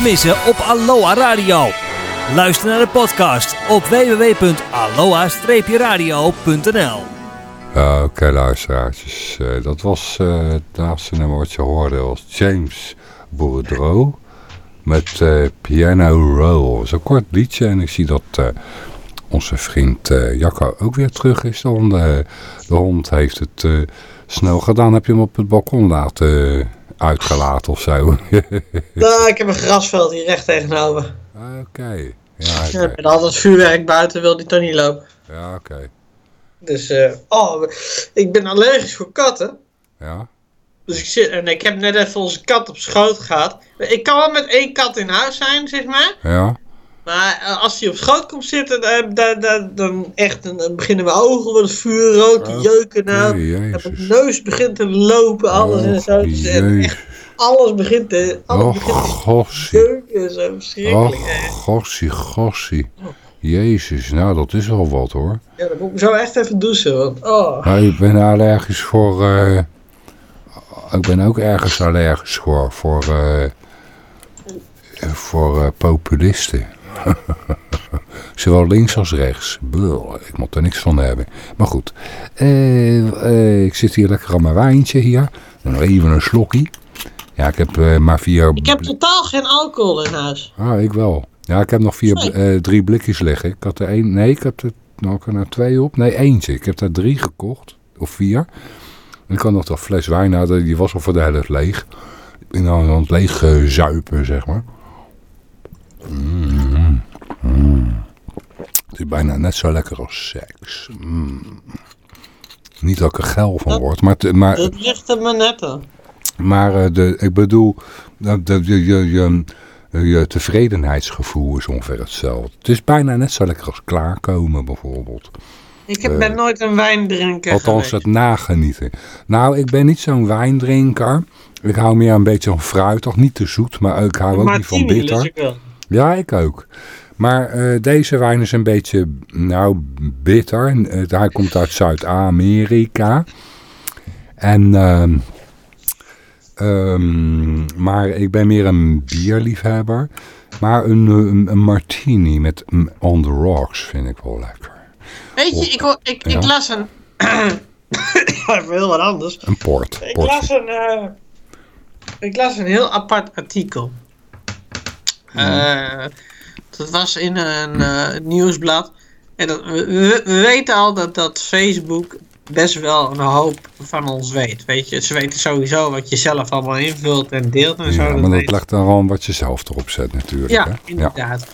Speaker 4: Missen op Aloha Radio. Luister naar de podcast op www.aloha-radio.nl
Speaker 2: Ja, Oké, luisteraartjes. Eh, dat was eh, het laatste nummer wat je hoorde. Dat was James Bourdreau met eh, Piano Roll. Zo'n kort liedje en ik zie dat onze vriend Jacco ook weer terug is. De hond, heeft het snel gedaan. Heb je hem op het balkon laten uitgelaten of zo?
Speaker 3: Nou, ik heb een grasveld hier recht tegenover.
Speaker 2: Oké. Ja,
Speaker 3: Ja,
Speaker 2: oké.
Speaker 3: met al dat vuurwerk buiten wil die toch niet lopen.
Speaker 2: Ja, oké.
Speaker 3: Dus, eh, oh, ik ben allergisch voor katten.
Speaker 2: Ja.
Speaker 3: Dus ik zit, en ik heb net even onze kat op schoot gehad. Ik kan wel met één kat in huis zijn, zeg maar.
Speaker 2: Ja.
Speaker 3: Maar eh, als hij op schoot komt zitten, dan, dan, dan, dan echt, dan, beginnen mijn ogen met het vuur rood te
Speaker 2: Oh,
Speaker 3: jeuken. En mijn neus begint te lopen, alles en zo. Dus, eh, echt, alles begint te, alles begint
Speaker 2: Och,
Speaker 3: te jeuken, zo verschrikkelijk. Hè.
Speaker 2: gossie, gossie. Jezus, nou dat is wel wat hoor.
Speaker 3: Ja, dan moet ik zo echt even douchen, want oh.
Speaker 2: Nou, ik ben allergisch voor... eh, ik ben ook ergens allergisch voor. Voor, voor populisten. Zowel links als rechts. Ik moet er niks van hebben. Maar goed. eh, eh, ik zit hier lekker aan mijn wijntje hier. Nog even een slokkie. Ja, ik heb eh, maar vier...
Speaker 3: Ik heb totaal geen alcohol in huis.
Speaker 2: Ah, ik wel. Ja, ik heb nog vier, eh, drie blikjes liggen. Ik had er één, nee, ik heb er, nou, ik er twee op. Nee, eentje. Ik heb er drie gekocht. Of vier. En ik had nog dat fles wijn, nou, die was al voor de helft leeg. Ik ben nou aan het leeg zuipen, zeg maar. Mm, mm. Het is bijna net zo lekker als seks. Mm. Niet dat ik er geil van
Speaker 3: Dat-
Speaker 2: word, maar, te- maar
Speaker 3: Dat ligt er maar net aan.
Speaker 2: maar eh, de, ik bedoel, dat de, je, je, je, je tevredenheidsgevoel is ongeveer hetzelfde. Het is bijna net zo lekker als klaarkomen bijvoorbeeld.
Speaker 3: Ik heb,
Speaker 2: Eh,
Speaker 3: ben nooit een wijndrinker
Speaker 2: Althans
Speaker 3: geweest.
Speaker 2: het nagenieten. Nou, ik ben niet zo'n wijndrinker. Ik hou meer een beetje van fruitig, niet te zoet, maar ik hou ook niet van bitter. Ja, ik ook. Maar eh, deze wijn is een beetje, nou, bitter. Eh, hij komt uit Zuid-Amerika. En, ehm, ehm, maar ik ben meer een bierliefhebber. Maar een, een, een martini met mm, on the rocks vind ik wel lekker.
Speaker 3: Weet je, ik, ik, ik
Speaker 2: Ja.
Speaker 3: las een... Even heel wat anders.
Speaker 2: Een port.
Speaker 3: Ik las een, eh, ik las een heel apart artikel. Eh, dat was in een eh, nieuwsblad. En dat, we, we- we weten al dat, dat Facebook best wel een hoop van ons weet. Weet je, ze weten sowieso wat je zelf allemaal invult en deelt en zo.
Speaker 2: Ja,
Speaker 3: dat
Speaker 2: maar dat legt dan gewoon wat je zelf erop zet natuurlijk.
Speaker 3: Ja,
Speaker 2: hè?
Speaker 3: inderdaad.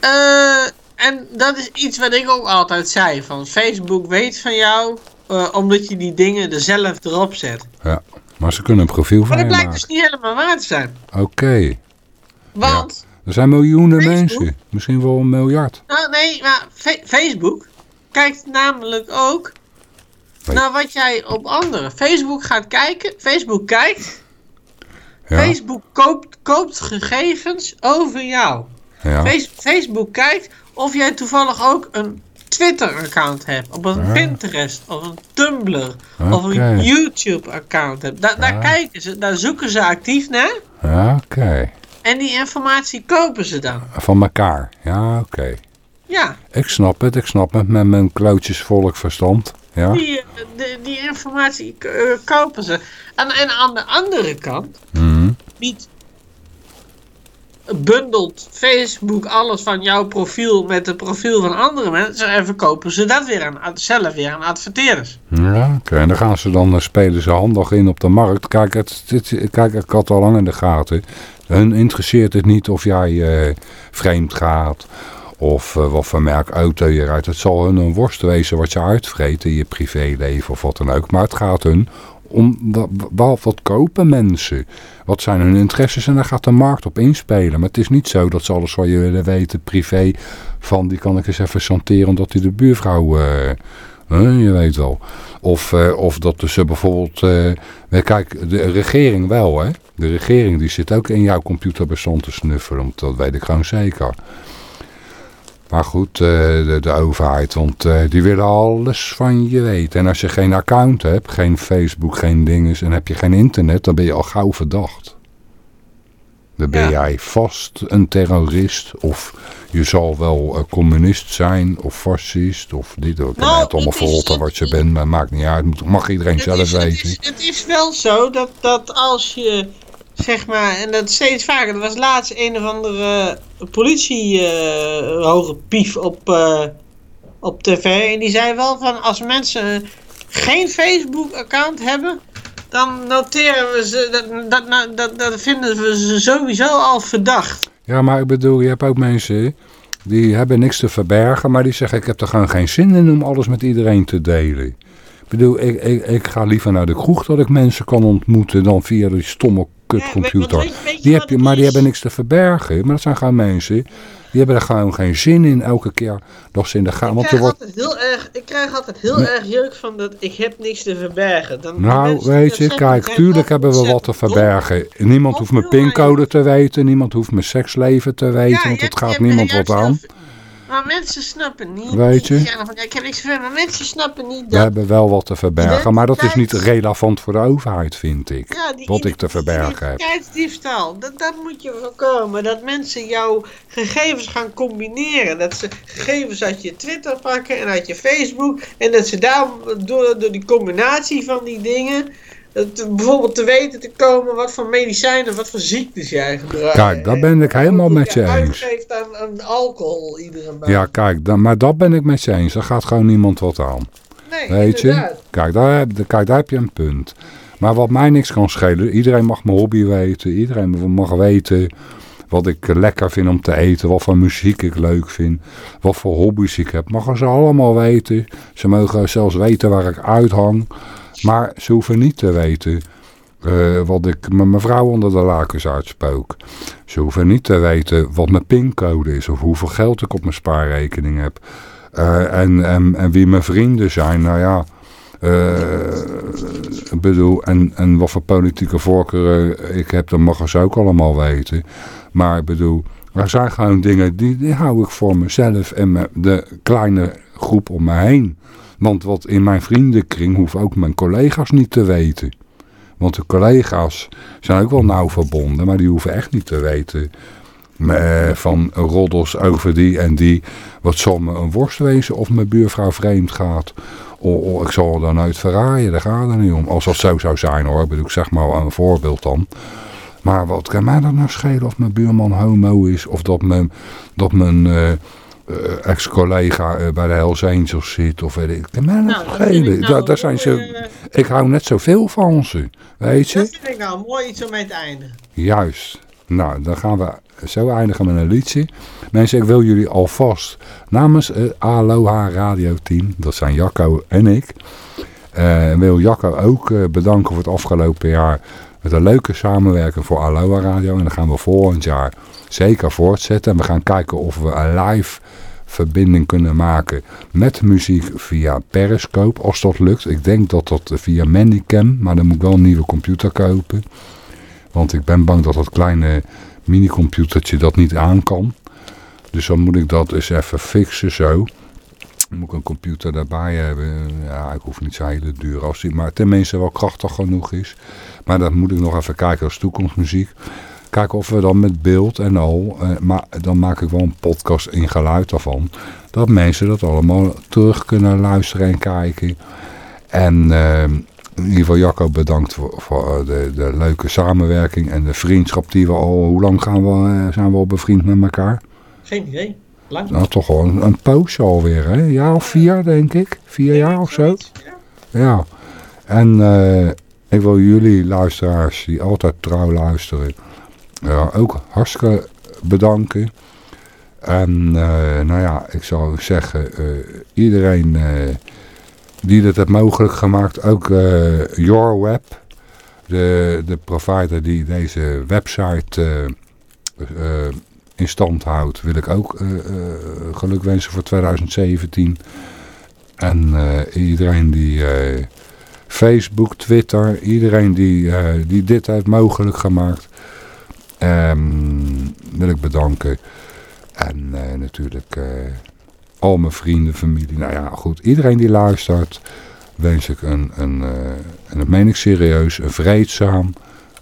Speaker 3: Eh, en dat is iets wat ik ook altijd zei. Van Facebook weet van jou, eh, omdat je die dingen er zelf erop zet.
Speaker 2: ja. Maar ze kunnen een profiel
Speaker 3: Maar
Speaker 2: van
Speaker 3: dat
Speaker 2: je
Speaker 3: blijkt
Speaker 2: maken.
Speaker 3: dus niet helemaal waar te zijn.
Speaker 2: Oké.
Speaker 3: Want,
Speaker 2: Er zijn miljoenen
Speaker 3: Facebook?
Speaker 2: mensen. Misschien wel een miljard.
Speaker 3: nou nee, maar Facebook kijkt namelijk ook
Speaker 2: Nee.
Speaker 3: naar wat jij op anderen. Facebook gaat kijken, Facebook kijkt,
Speaker 2: Ja.
Speaker 3: Facebook koopt, koopt gegevens over jou.
Speaker 2: ja.
Speaker 3: Face- Facebook kijkt of jij toevallig ook een Twitter-account hebt, of een. Pinterest, of een Tumblr, of een YouTube-account hebt. Da- daar kijken ze, daar zoeken ze actief naar
Speaker 2: oké.
Speaker 3: En die informatie kopen ze dan.
Speaker 2: Van elkaar. Ja, oké.
Speaker 3: Ja,
Speaker 2: Ik snap het, ik snap het. Met mijn klootjesvolk verstand. Ja.
Speaker 3: die, eh, de- die informatie eh, kopen ze. En, en aan de andere kant
Speaker 2: Mhm.
Speaker 3: niet bundelt Facebook alles van jouw profiel met het profiel van andere mensen en verkopen ze dat weer aan, zelf weer aan adverteerders.
Speaker 2: Ja, oké. En dan gaan ze dan, eh, spelen ze handig in op de markt. Kijk, het, kijk, ik had al lang in de gaten. Hun interesseert het niet of jij eh, vreemd gaat. Of eh, wat voor merk auto je rijdt. Het zal hun een worst wezen wat je uitvreet in je privéleven of wat dan ook. Maar het gaat hun om wat, kopen mensen? Wat zijn hun interesses? En daar gaat de markt op inspelen. Maar het is niet zo dat ze alles wat je willen weten privé van die kan ik eens even chanteren omdat hij de buurvrouw... eh, je weet wel. Of, eh, of dat ze bijvoorbeeld... eh, kijk, de regering wel, hè. De regering die zit ook in jouw computerbestand te snuffelen. Dat weet ik gewoon zeker. Maar goed, eh, de, de overheid, want eh, die willen alles van je weten. En als je geen account hebt, geen Facebook, geen dinges... en heb je geen internet, dan ben je al gauw verdacht. Dan ben
Speaker 3: Ja.
Speaker 2: jij vast een terrorist of je zal wel eh, communist zijn of fascist of dit. Ik
Speaker 3: Nou,
Speaker 2: het allemaal verrotten wat je bent, maar maakt niet uit. Moet- Mag iedereen zelf
Speaker 3: is, het,
Speaker 2: weten.
Speaker 3: is, het is wel zo dat, dat als je, zeg maar, en dat steeds vaker, er was laatst een of andere politie eh, hoge pief op, eh, op tv. En die zei wel van als mensen geen Facebook-account hebben, dan noteren we ze, dat, dat, dat, dat, dat vinden we ze sowieso al verdacht.
Speaker 2: Ja, maar ik bedoel, je hebt ook mensen die hebben niks te verbergen, maar die zeggen ik heb er gewoon geen zin in om alles met iedereen te delen. Ik bedoel, ik, ik, ik ga liever naar de kroeg dat ik mensen kan ontmoeten dan via die stomme kutcomputer. die heb je, maar die hebben niks te verbergen. Maar dat zijn gewoon mensen, die hebben er gewoon geen zin in elke keer dat ze in de gaan.
Speaker 3: Ik
Speaker 2: Want er wordt,
Speaker 3: altijd heel erg, ik krijg altijd heel erg jeuk van dat ik heb niks te verbergen. Dan,
Speaker 2: nou, weet je, kijk, tuurlijk hebben we wat te verbergen. Niemand hoeft mijn pincode te weten, niemand hoeft mijn seksleven te weten, want het gaat niemand wat aan.
Speaker 3: Maar mensen snappen niet.
Speaker 2: Weet je?
Speaker 3: ja, ik heb niks te maar mensen snappen niet
Speaker 2: We
Speaker 3: dat...
Speaker 2: hebben wel wat te verbergen, maar dat is niet relevant voor de overheid, vind ik.
Speaker 3: Ja, die
Speaker 2: wat ik te verbergen heb.
Speaker 3: Identiteitsdiefstal, dat, dat moet je voorkomen. Dat mensen jouw gegevens gaan combineren. Dat ze gegevens uit je Twitter pakken en uit je Facebook. En dat ze daar door, door die combinatie van die dingen... dat- bijvoorbeeld te weten te komen wat voor medicijnen, wat voor ziektes jij gebruikt.
Speaker 2: Kijk, daar ben ik helemaal met je eens.
Speaker 3: uitgeeft aan, aan alcohol iedere maand.
Speaker 2: Ja, kijk, dan, maar dat ben ik met je eens. Daar gaat gewoon niemand wat aan.
Speaker 3: nee,
Speaker 2: Weet je?
Speaker 3: inderdaad.
Speaker 2: Kijk daar, heb, kijk, daar heb je een punt. Maar wat mij niks kan schelen, iedereen mag mijn hobby weten. Iedereen mag weten wat ik eh, lekker vind om te eten. Wat voor muziek ik leuk vind. Wat voor hobby's ik heb. Mogen ze allemaal weten. Ze mogen zelfs weten waar ik uithang. Maar ze hoeven niet te weten eh, wat ik met mijn vrouw onder de lakens uitspook. Ze hoeven niet te weten wat mijn pincode is. Of hoeveel geld ik op mijn spaarrekening heb. Eh, en, en, en wie mijn vrienden zijn. Nou ja, eh, bedoel, en, en wat voor politieke voorkeuren ik heb, dat mogen ze ook allemaal weten. Maar ik bedoel, er zijn gewoon dingen, die, die hou ik voor mezelf en de kleine groep om me heen. Want wat in mijn vriendenkring hoeven ook mijn collega's niet te weten. Want de collega's zijn ook wel nauw verbonden, maar die hoeven echt niet te weten eh, van roddels over die en die. Wat zal me een worst wezen of mijn buurvrouw vreemd gaat. Oh, oh, ik zal dan nooit verraaien, daar gaat het niet om. Als dat zo zou zijn hoor, bedoel, ik zeg maar een voorbeeld dan. Maar wat kan mij dan nou schelen of mijn buurman homo is? Of dat mijn, dat mijn eh, eh, ex-collega eh, bij de Hells Angels zit? Of weet ik. Dat
Speaker 3: Nou, dat ik nou
Speaker 2: daar, daar zijn ze,
Speaker 3: eh,
Speaker 2: ik hou net zoveel van ze. Weet je?
Speaker 3: Dat vind ik nou mooi iets om mee te eindigen.
Speaker 2: Juist. Nou, dan gaan we zo eindigen met een liedje. Mensen, ik wil jullie alvast namens het Aloha Radio Team, dat zijn Jacco en ik, wil Jacco ook bedanken voor het afgelopen jaar met een leuke samenwerking voor Aloha Radio. En dan gaan we volgend jaar zeker voortzetten. En we gaan kijken of we een live verbinding kunnen maken met muziek via Periscope, als dat lukt. Ik denk dat dat via Mandycam, maar dan moet ik wel een nieuwe computer kopen. Want ik ben bang dat dat kleine minicomputertje dat niet aan kan. Dus dan moet ik dat eens even fixen zo. Dan moet ik een computer daarbij hebben. Ja, ik hoef niet zo hele duur als die, maar tenminste wel krachtig genoeg is. Maar dat moet ik nog even kijken als toekomstmuziek. Kijken of we dan met beeld en al, eh, maar dan maak ik wel een podcast in geluid daarvan. Dat mensen dat allemaal terug kunnen luisteren en kijken. En eh, in ieder geval Jacco bedankt voor, voor eh, de, de leuke samenwerking en de vriendschap die we al... Hoe lang gaan we, eh, zijn we al bevriend met elkaar?
Speaker 3: Geen idee. Lang.
Speaker 2: Nou, toch wel een, een poosje alweer, hè? Jaar of vier, denk ik. Vier jaar of zo.
Speaker 3: Ja.
Speaker 2: Ja. En ik wil jullie luisteraars die altijd trouw luisteren... ja, ook hartstikke bedanken. En eh, nou ja, ik zou zeggen... eh, iedereen... eh, die dit heeft mogelijk gemaakt. Ook eh YourWeb, de, de provider die deze website in stand houdt, wil ik ook eh, geluk wensen voor 2017. En iedereen die Facebook, Twitter, iedereen die, die dit heeft mogelijk gemaakt, ehm, wil ik bedanken. En eh, natuurlijk... eh, al mijn vrienden, familie, nou ja, goed. Iedereen die luistert, wens ik een, een eh, en dat meen ik serieus, een vreedzaam,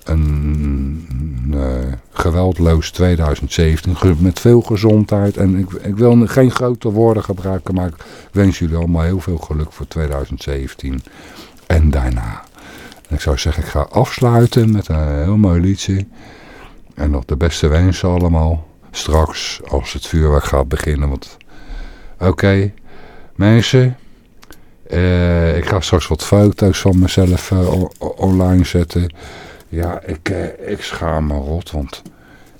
Speaker 2: een, eh, geweldloos 2017. ge- Met veel gezondheid. En ik, ik wil geen grote woorden gebruiken. Maar ik wens jullie allemaal heel veel geluk voor 2017. En daarna. Ik zou zeggen, ik ga afsluiten met een heel mooi liedje. En nog de beste wensen allemaal. Straks als het vuurwerk gaat beginnen. Want oké, mensen. eh, ik ga straks wat foto's van mezelf eh, online zetten. Ja, ik, eh, ik schaam me rot. Want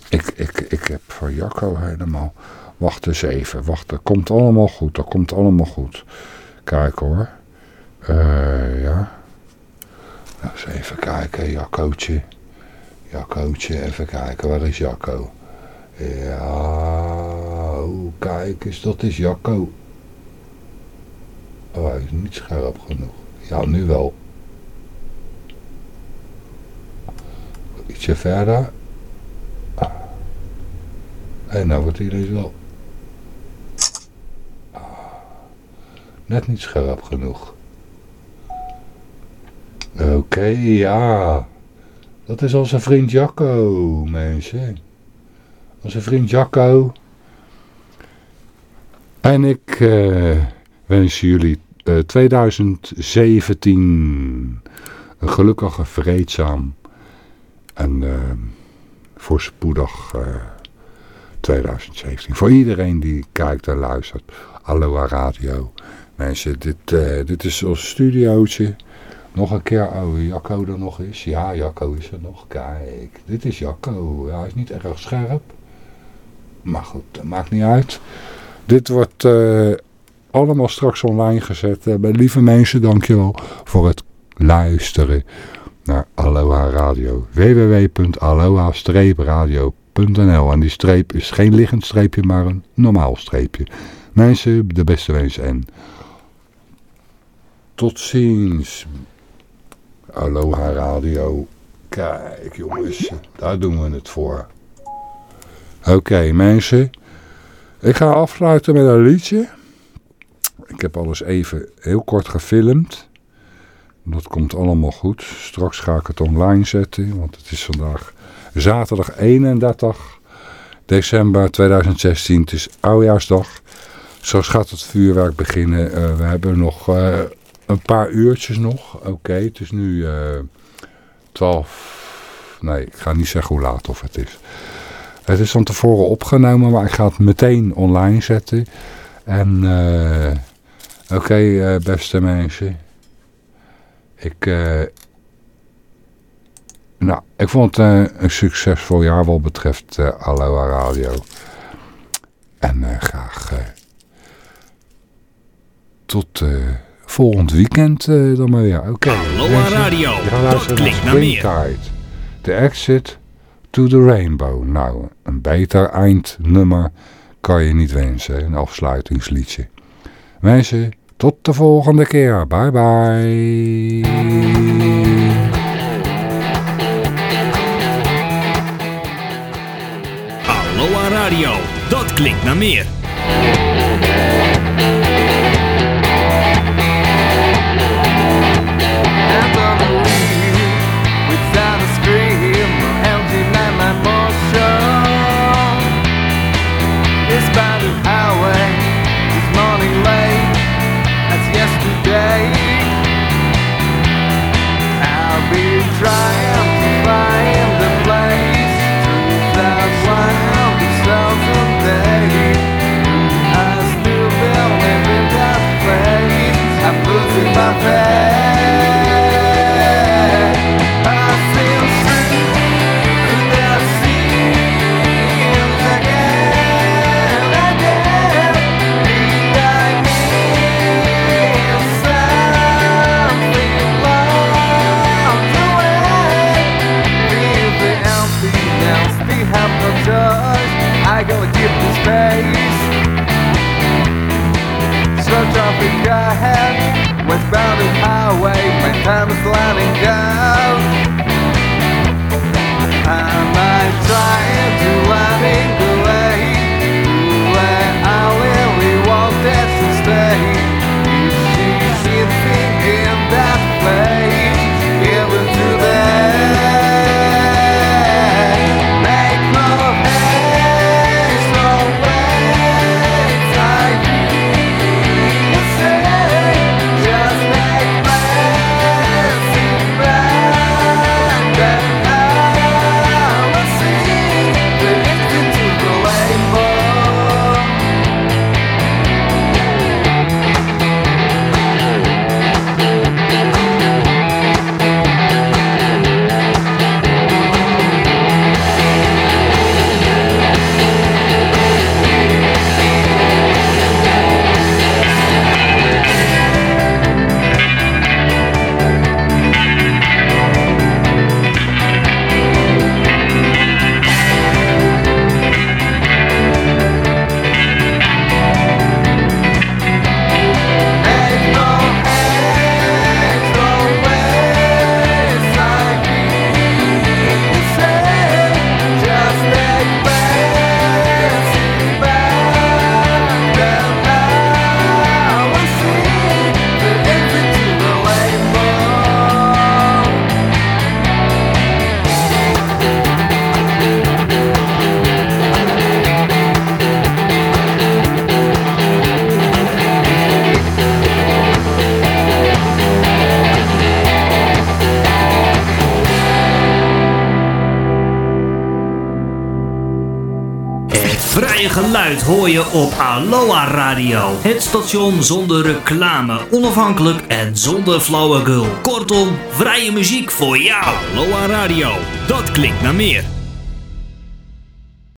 Speaker 2: ik, ik, ik heb voor Jacco helemaal... Wacht eens even. Wacht, dat komt allemaal goed. Dat komt allemaal goed. Kijk hoor. Ja. Nou, eens even kijken. Jaccootje. Jaccootje, even kijken. Waar is Jacco? Ja, kijk eens, dat is Jacco. Oh, hij is niet scherp genoeg. Ja, nu wel. Ietsje verder. Ah. En nou wordt hij dus wel. Ah. Net niet scherp genoeg. Oké, ja. Dat is onze vriend Jacco, mensen. Onze vriend Jacco. En ik eh, wens jullie eh, 2017 een gelukkige, vreedzaam en eh, voorspoedig eh 2017. Voor iedereen die kijkt en luistert. Aloha Radio. Mensen, dit, eh, dit is ons studiootje. Nog een keer, oh, Jacco er nog is. Ja, Jacco is er nog. Kijk, dit is Jacco. Ja, hij is niet erg scherp. Maar goed, dat maakt niet uit. Dit wordt eh, allemaal straks online gezet. Bij lieve mensen, dankjewel voor het luisteren naar Aloha Radio. www.aloha-radio.nl En die streep is geen liggend streepje, maar een normaal streepje. Mensen, de beste wensen en tot ziens. Aloha Radio. Kijk jongens, daar doen we het voor. Oké mensen, ik ga afsluiten met een liedje. Ik heb alles even heel kort gefilmd. Dat komt allemaal goed. Straks ga ik het online zetten, want het is vandaag zaterdag 31 december 2016. Het is oudjaarsdag. Straks gaat het vuurwerk beginnen. Eh, we hebben nog eh, een paar uurtjes nog. Oké, het is nu eh 12... Nee, ik ga niet zeggen hoe laat of het is. Het is van tevoren opgenomen, maar ik ga het meteen online zetten. En eh oké, eh, beste mensen. Ik, nou, ik vond het een succesvol jaar wat betreft eh, Aloha Radio. En graag tot volgend weekend eh, dan maar weer. Oké.
Speaker 1: Aloha
Speaker 2: mensen,
Speaker 1: Radio,
Speaker 2: we gaan
Speaker 1: dat
Speaker 2: luisteren
Speaker 1: klinkt naar meer.
Speaker 2: Springtide. The Exit to the Rainbow. Nou, een beter eindnummer kan je niet wensen. Een afsluitingsliedje. Mensen, tot de volgende keer. Bye bye.
Speaker 1: Aloha Radio, dat klinkt naar meer.
Speaker 4: Het station zonder reclame, onafhankelijk en zonder flauwekul. Kortom, vrije muziek voor jou. Aloha Radio, dat klinkt naar meer.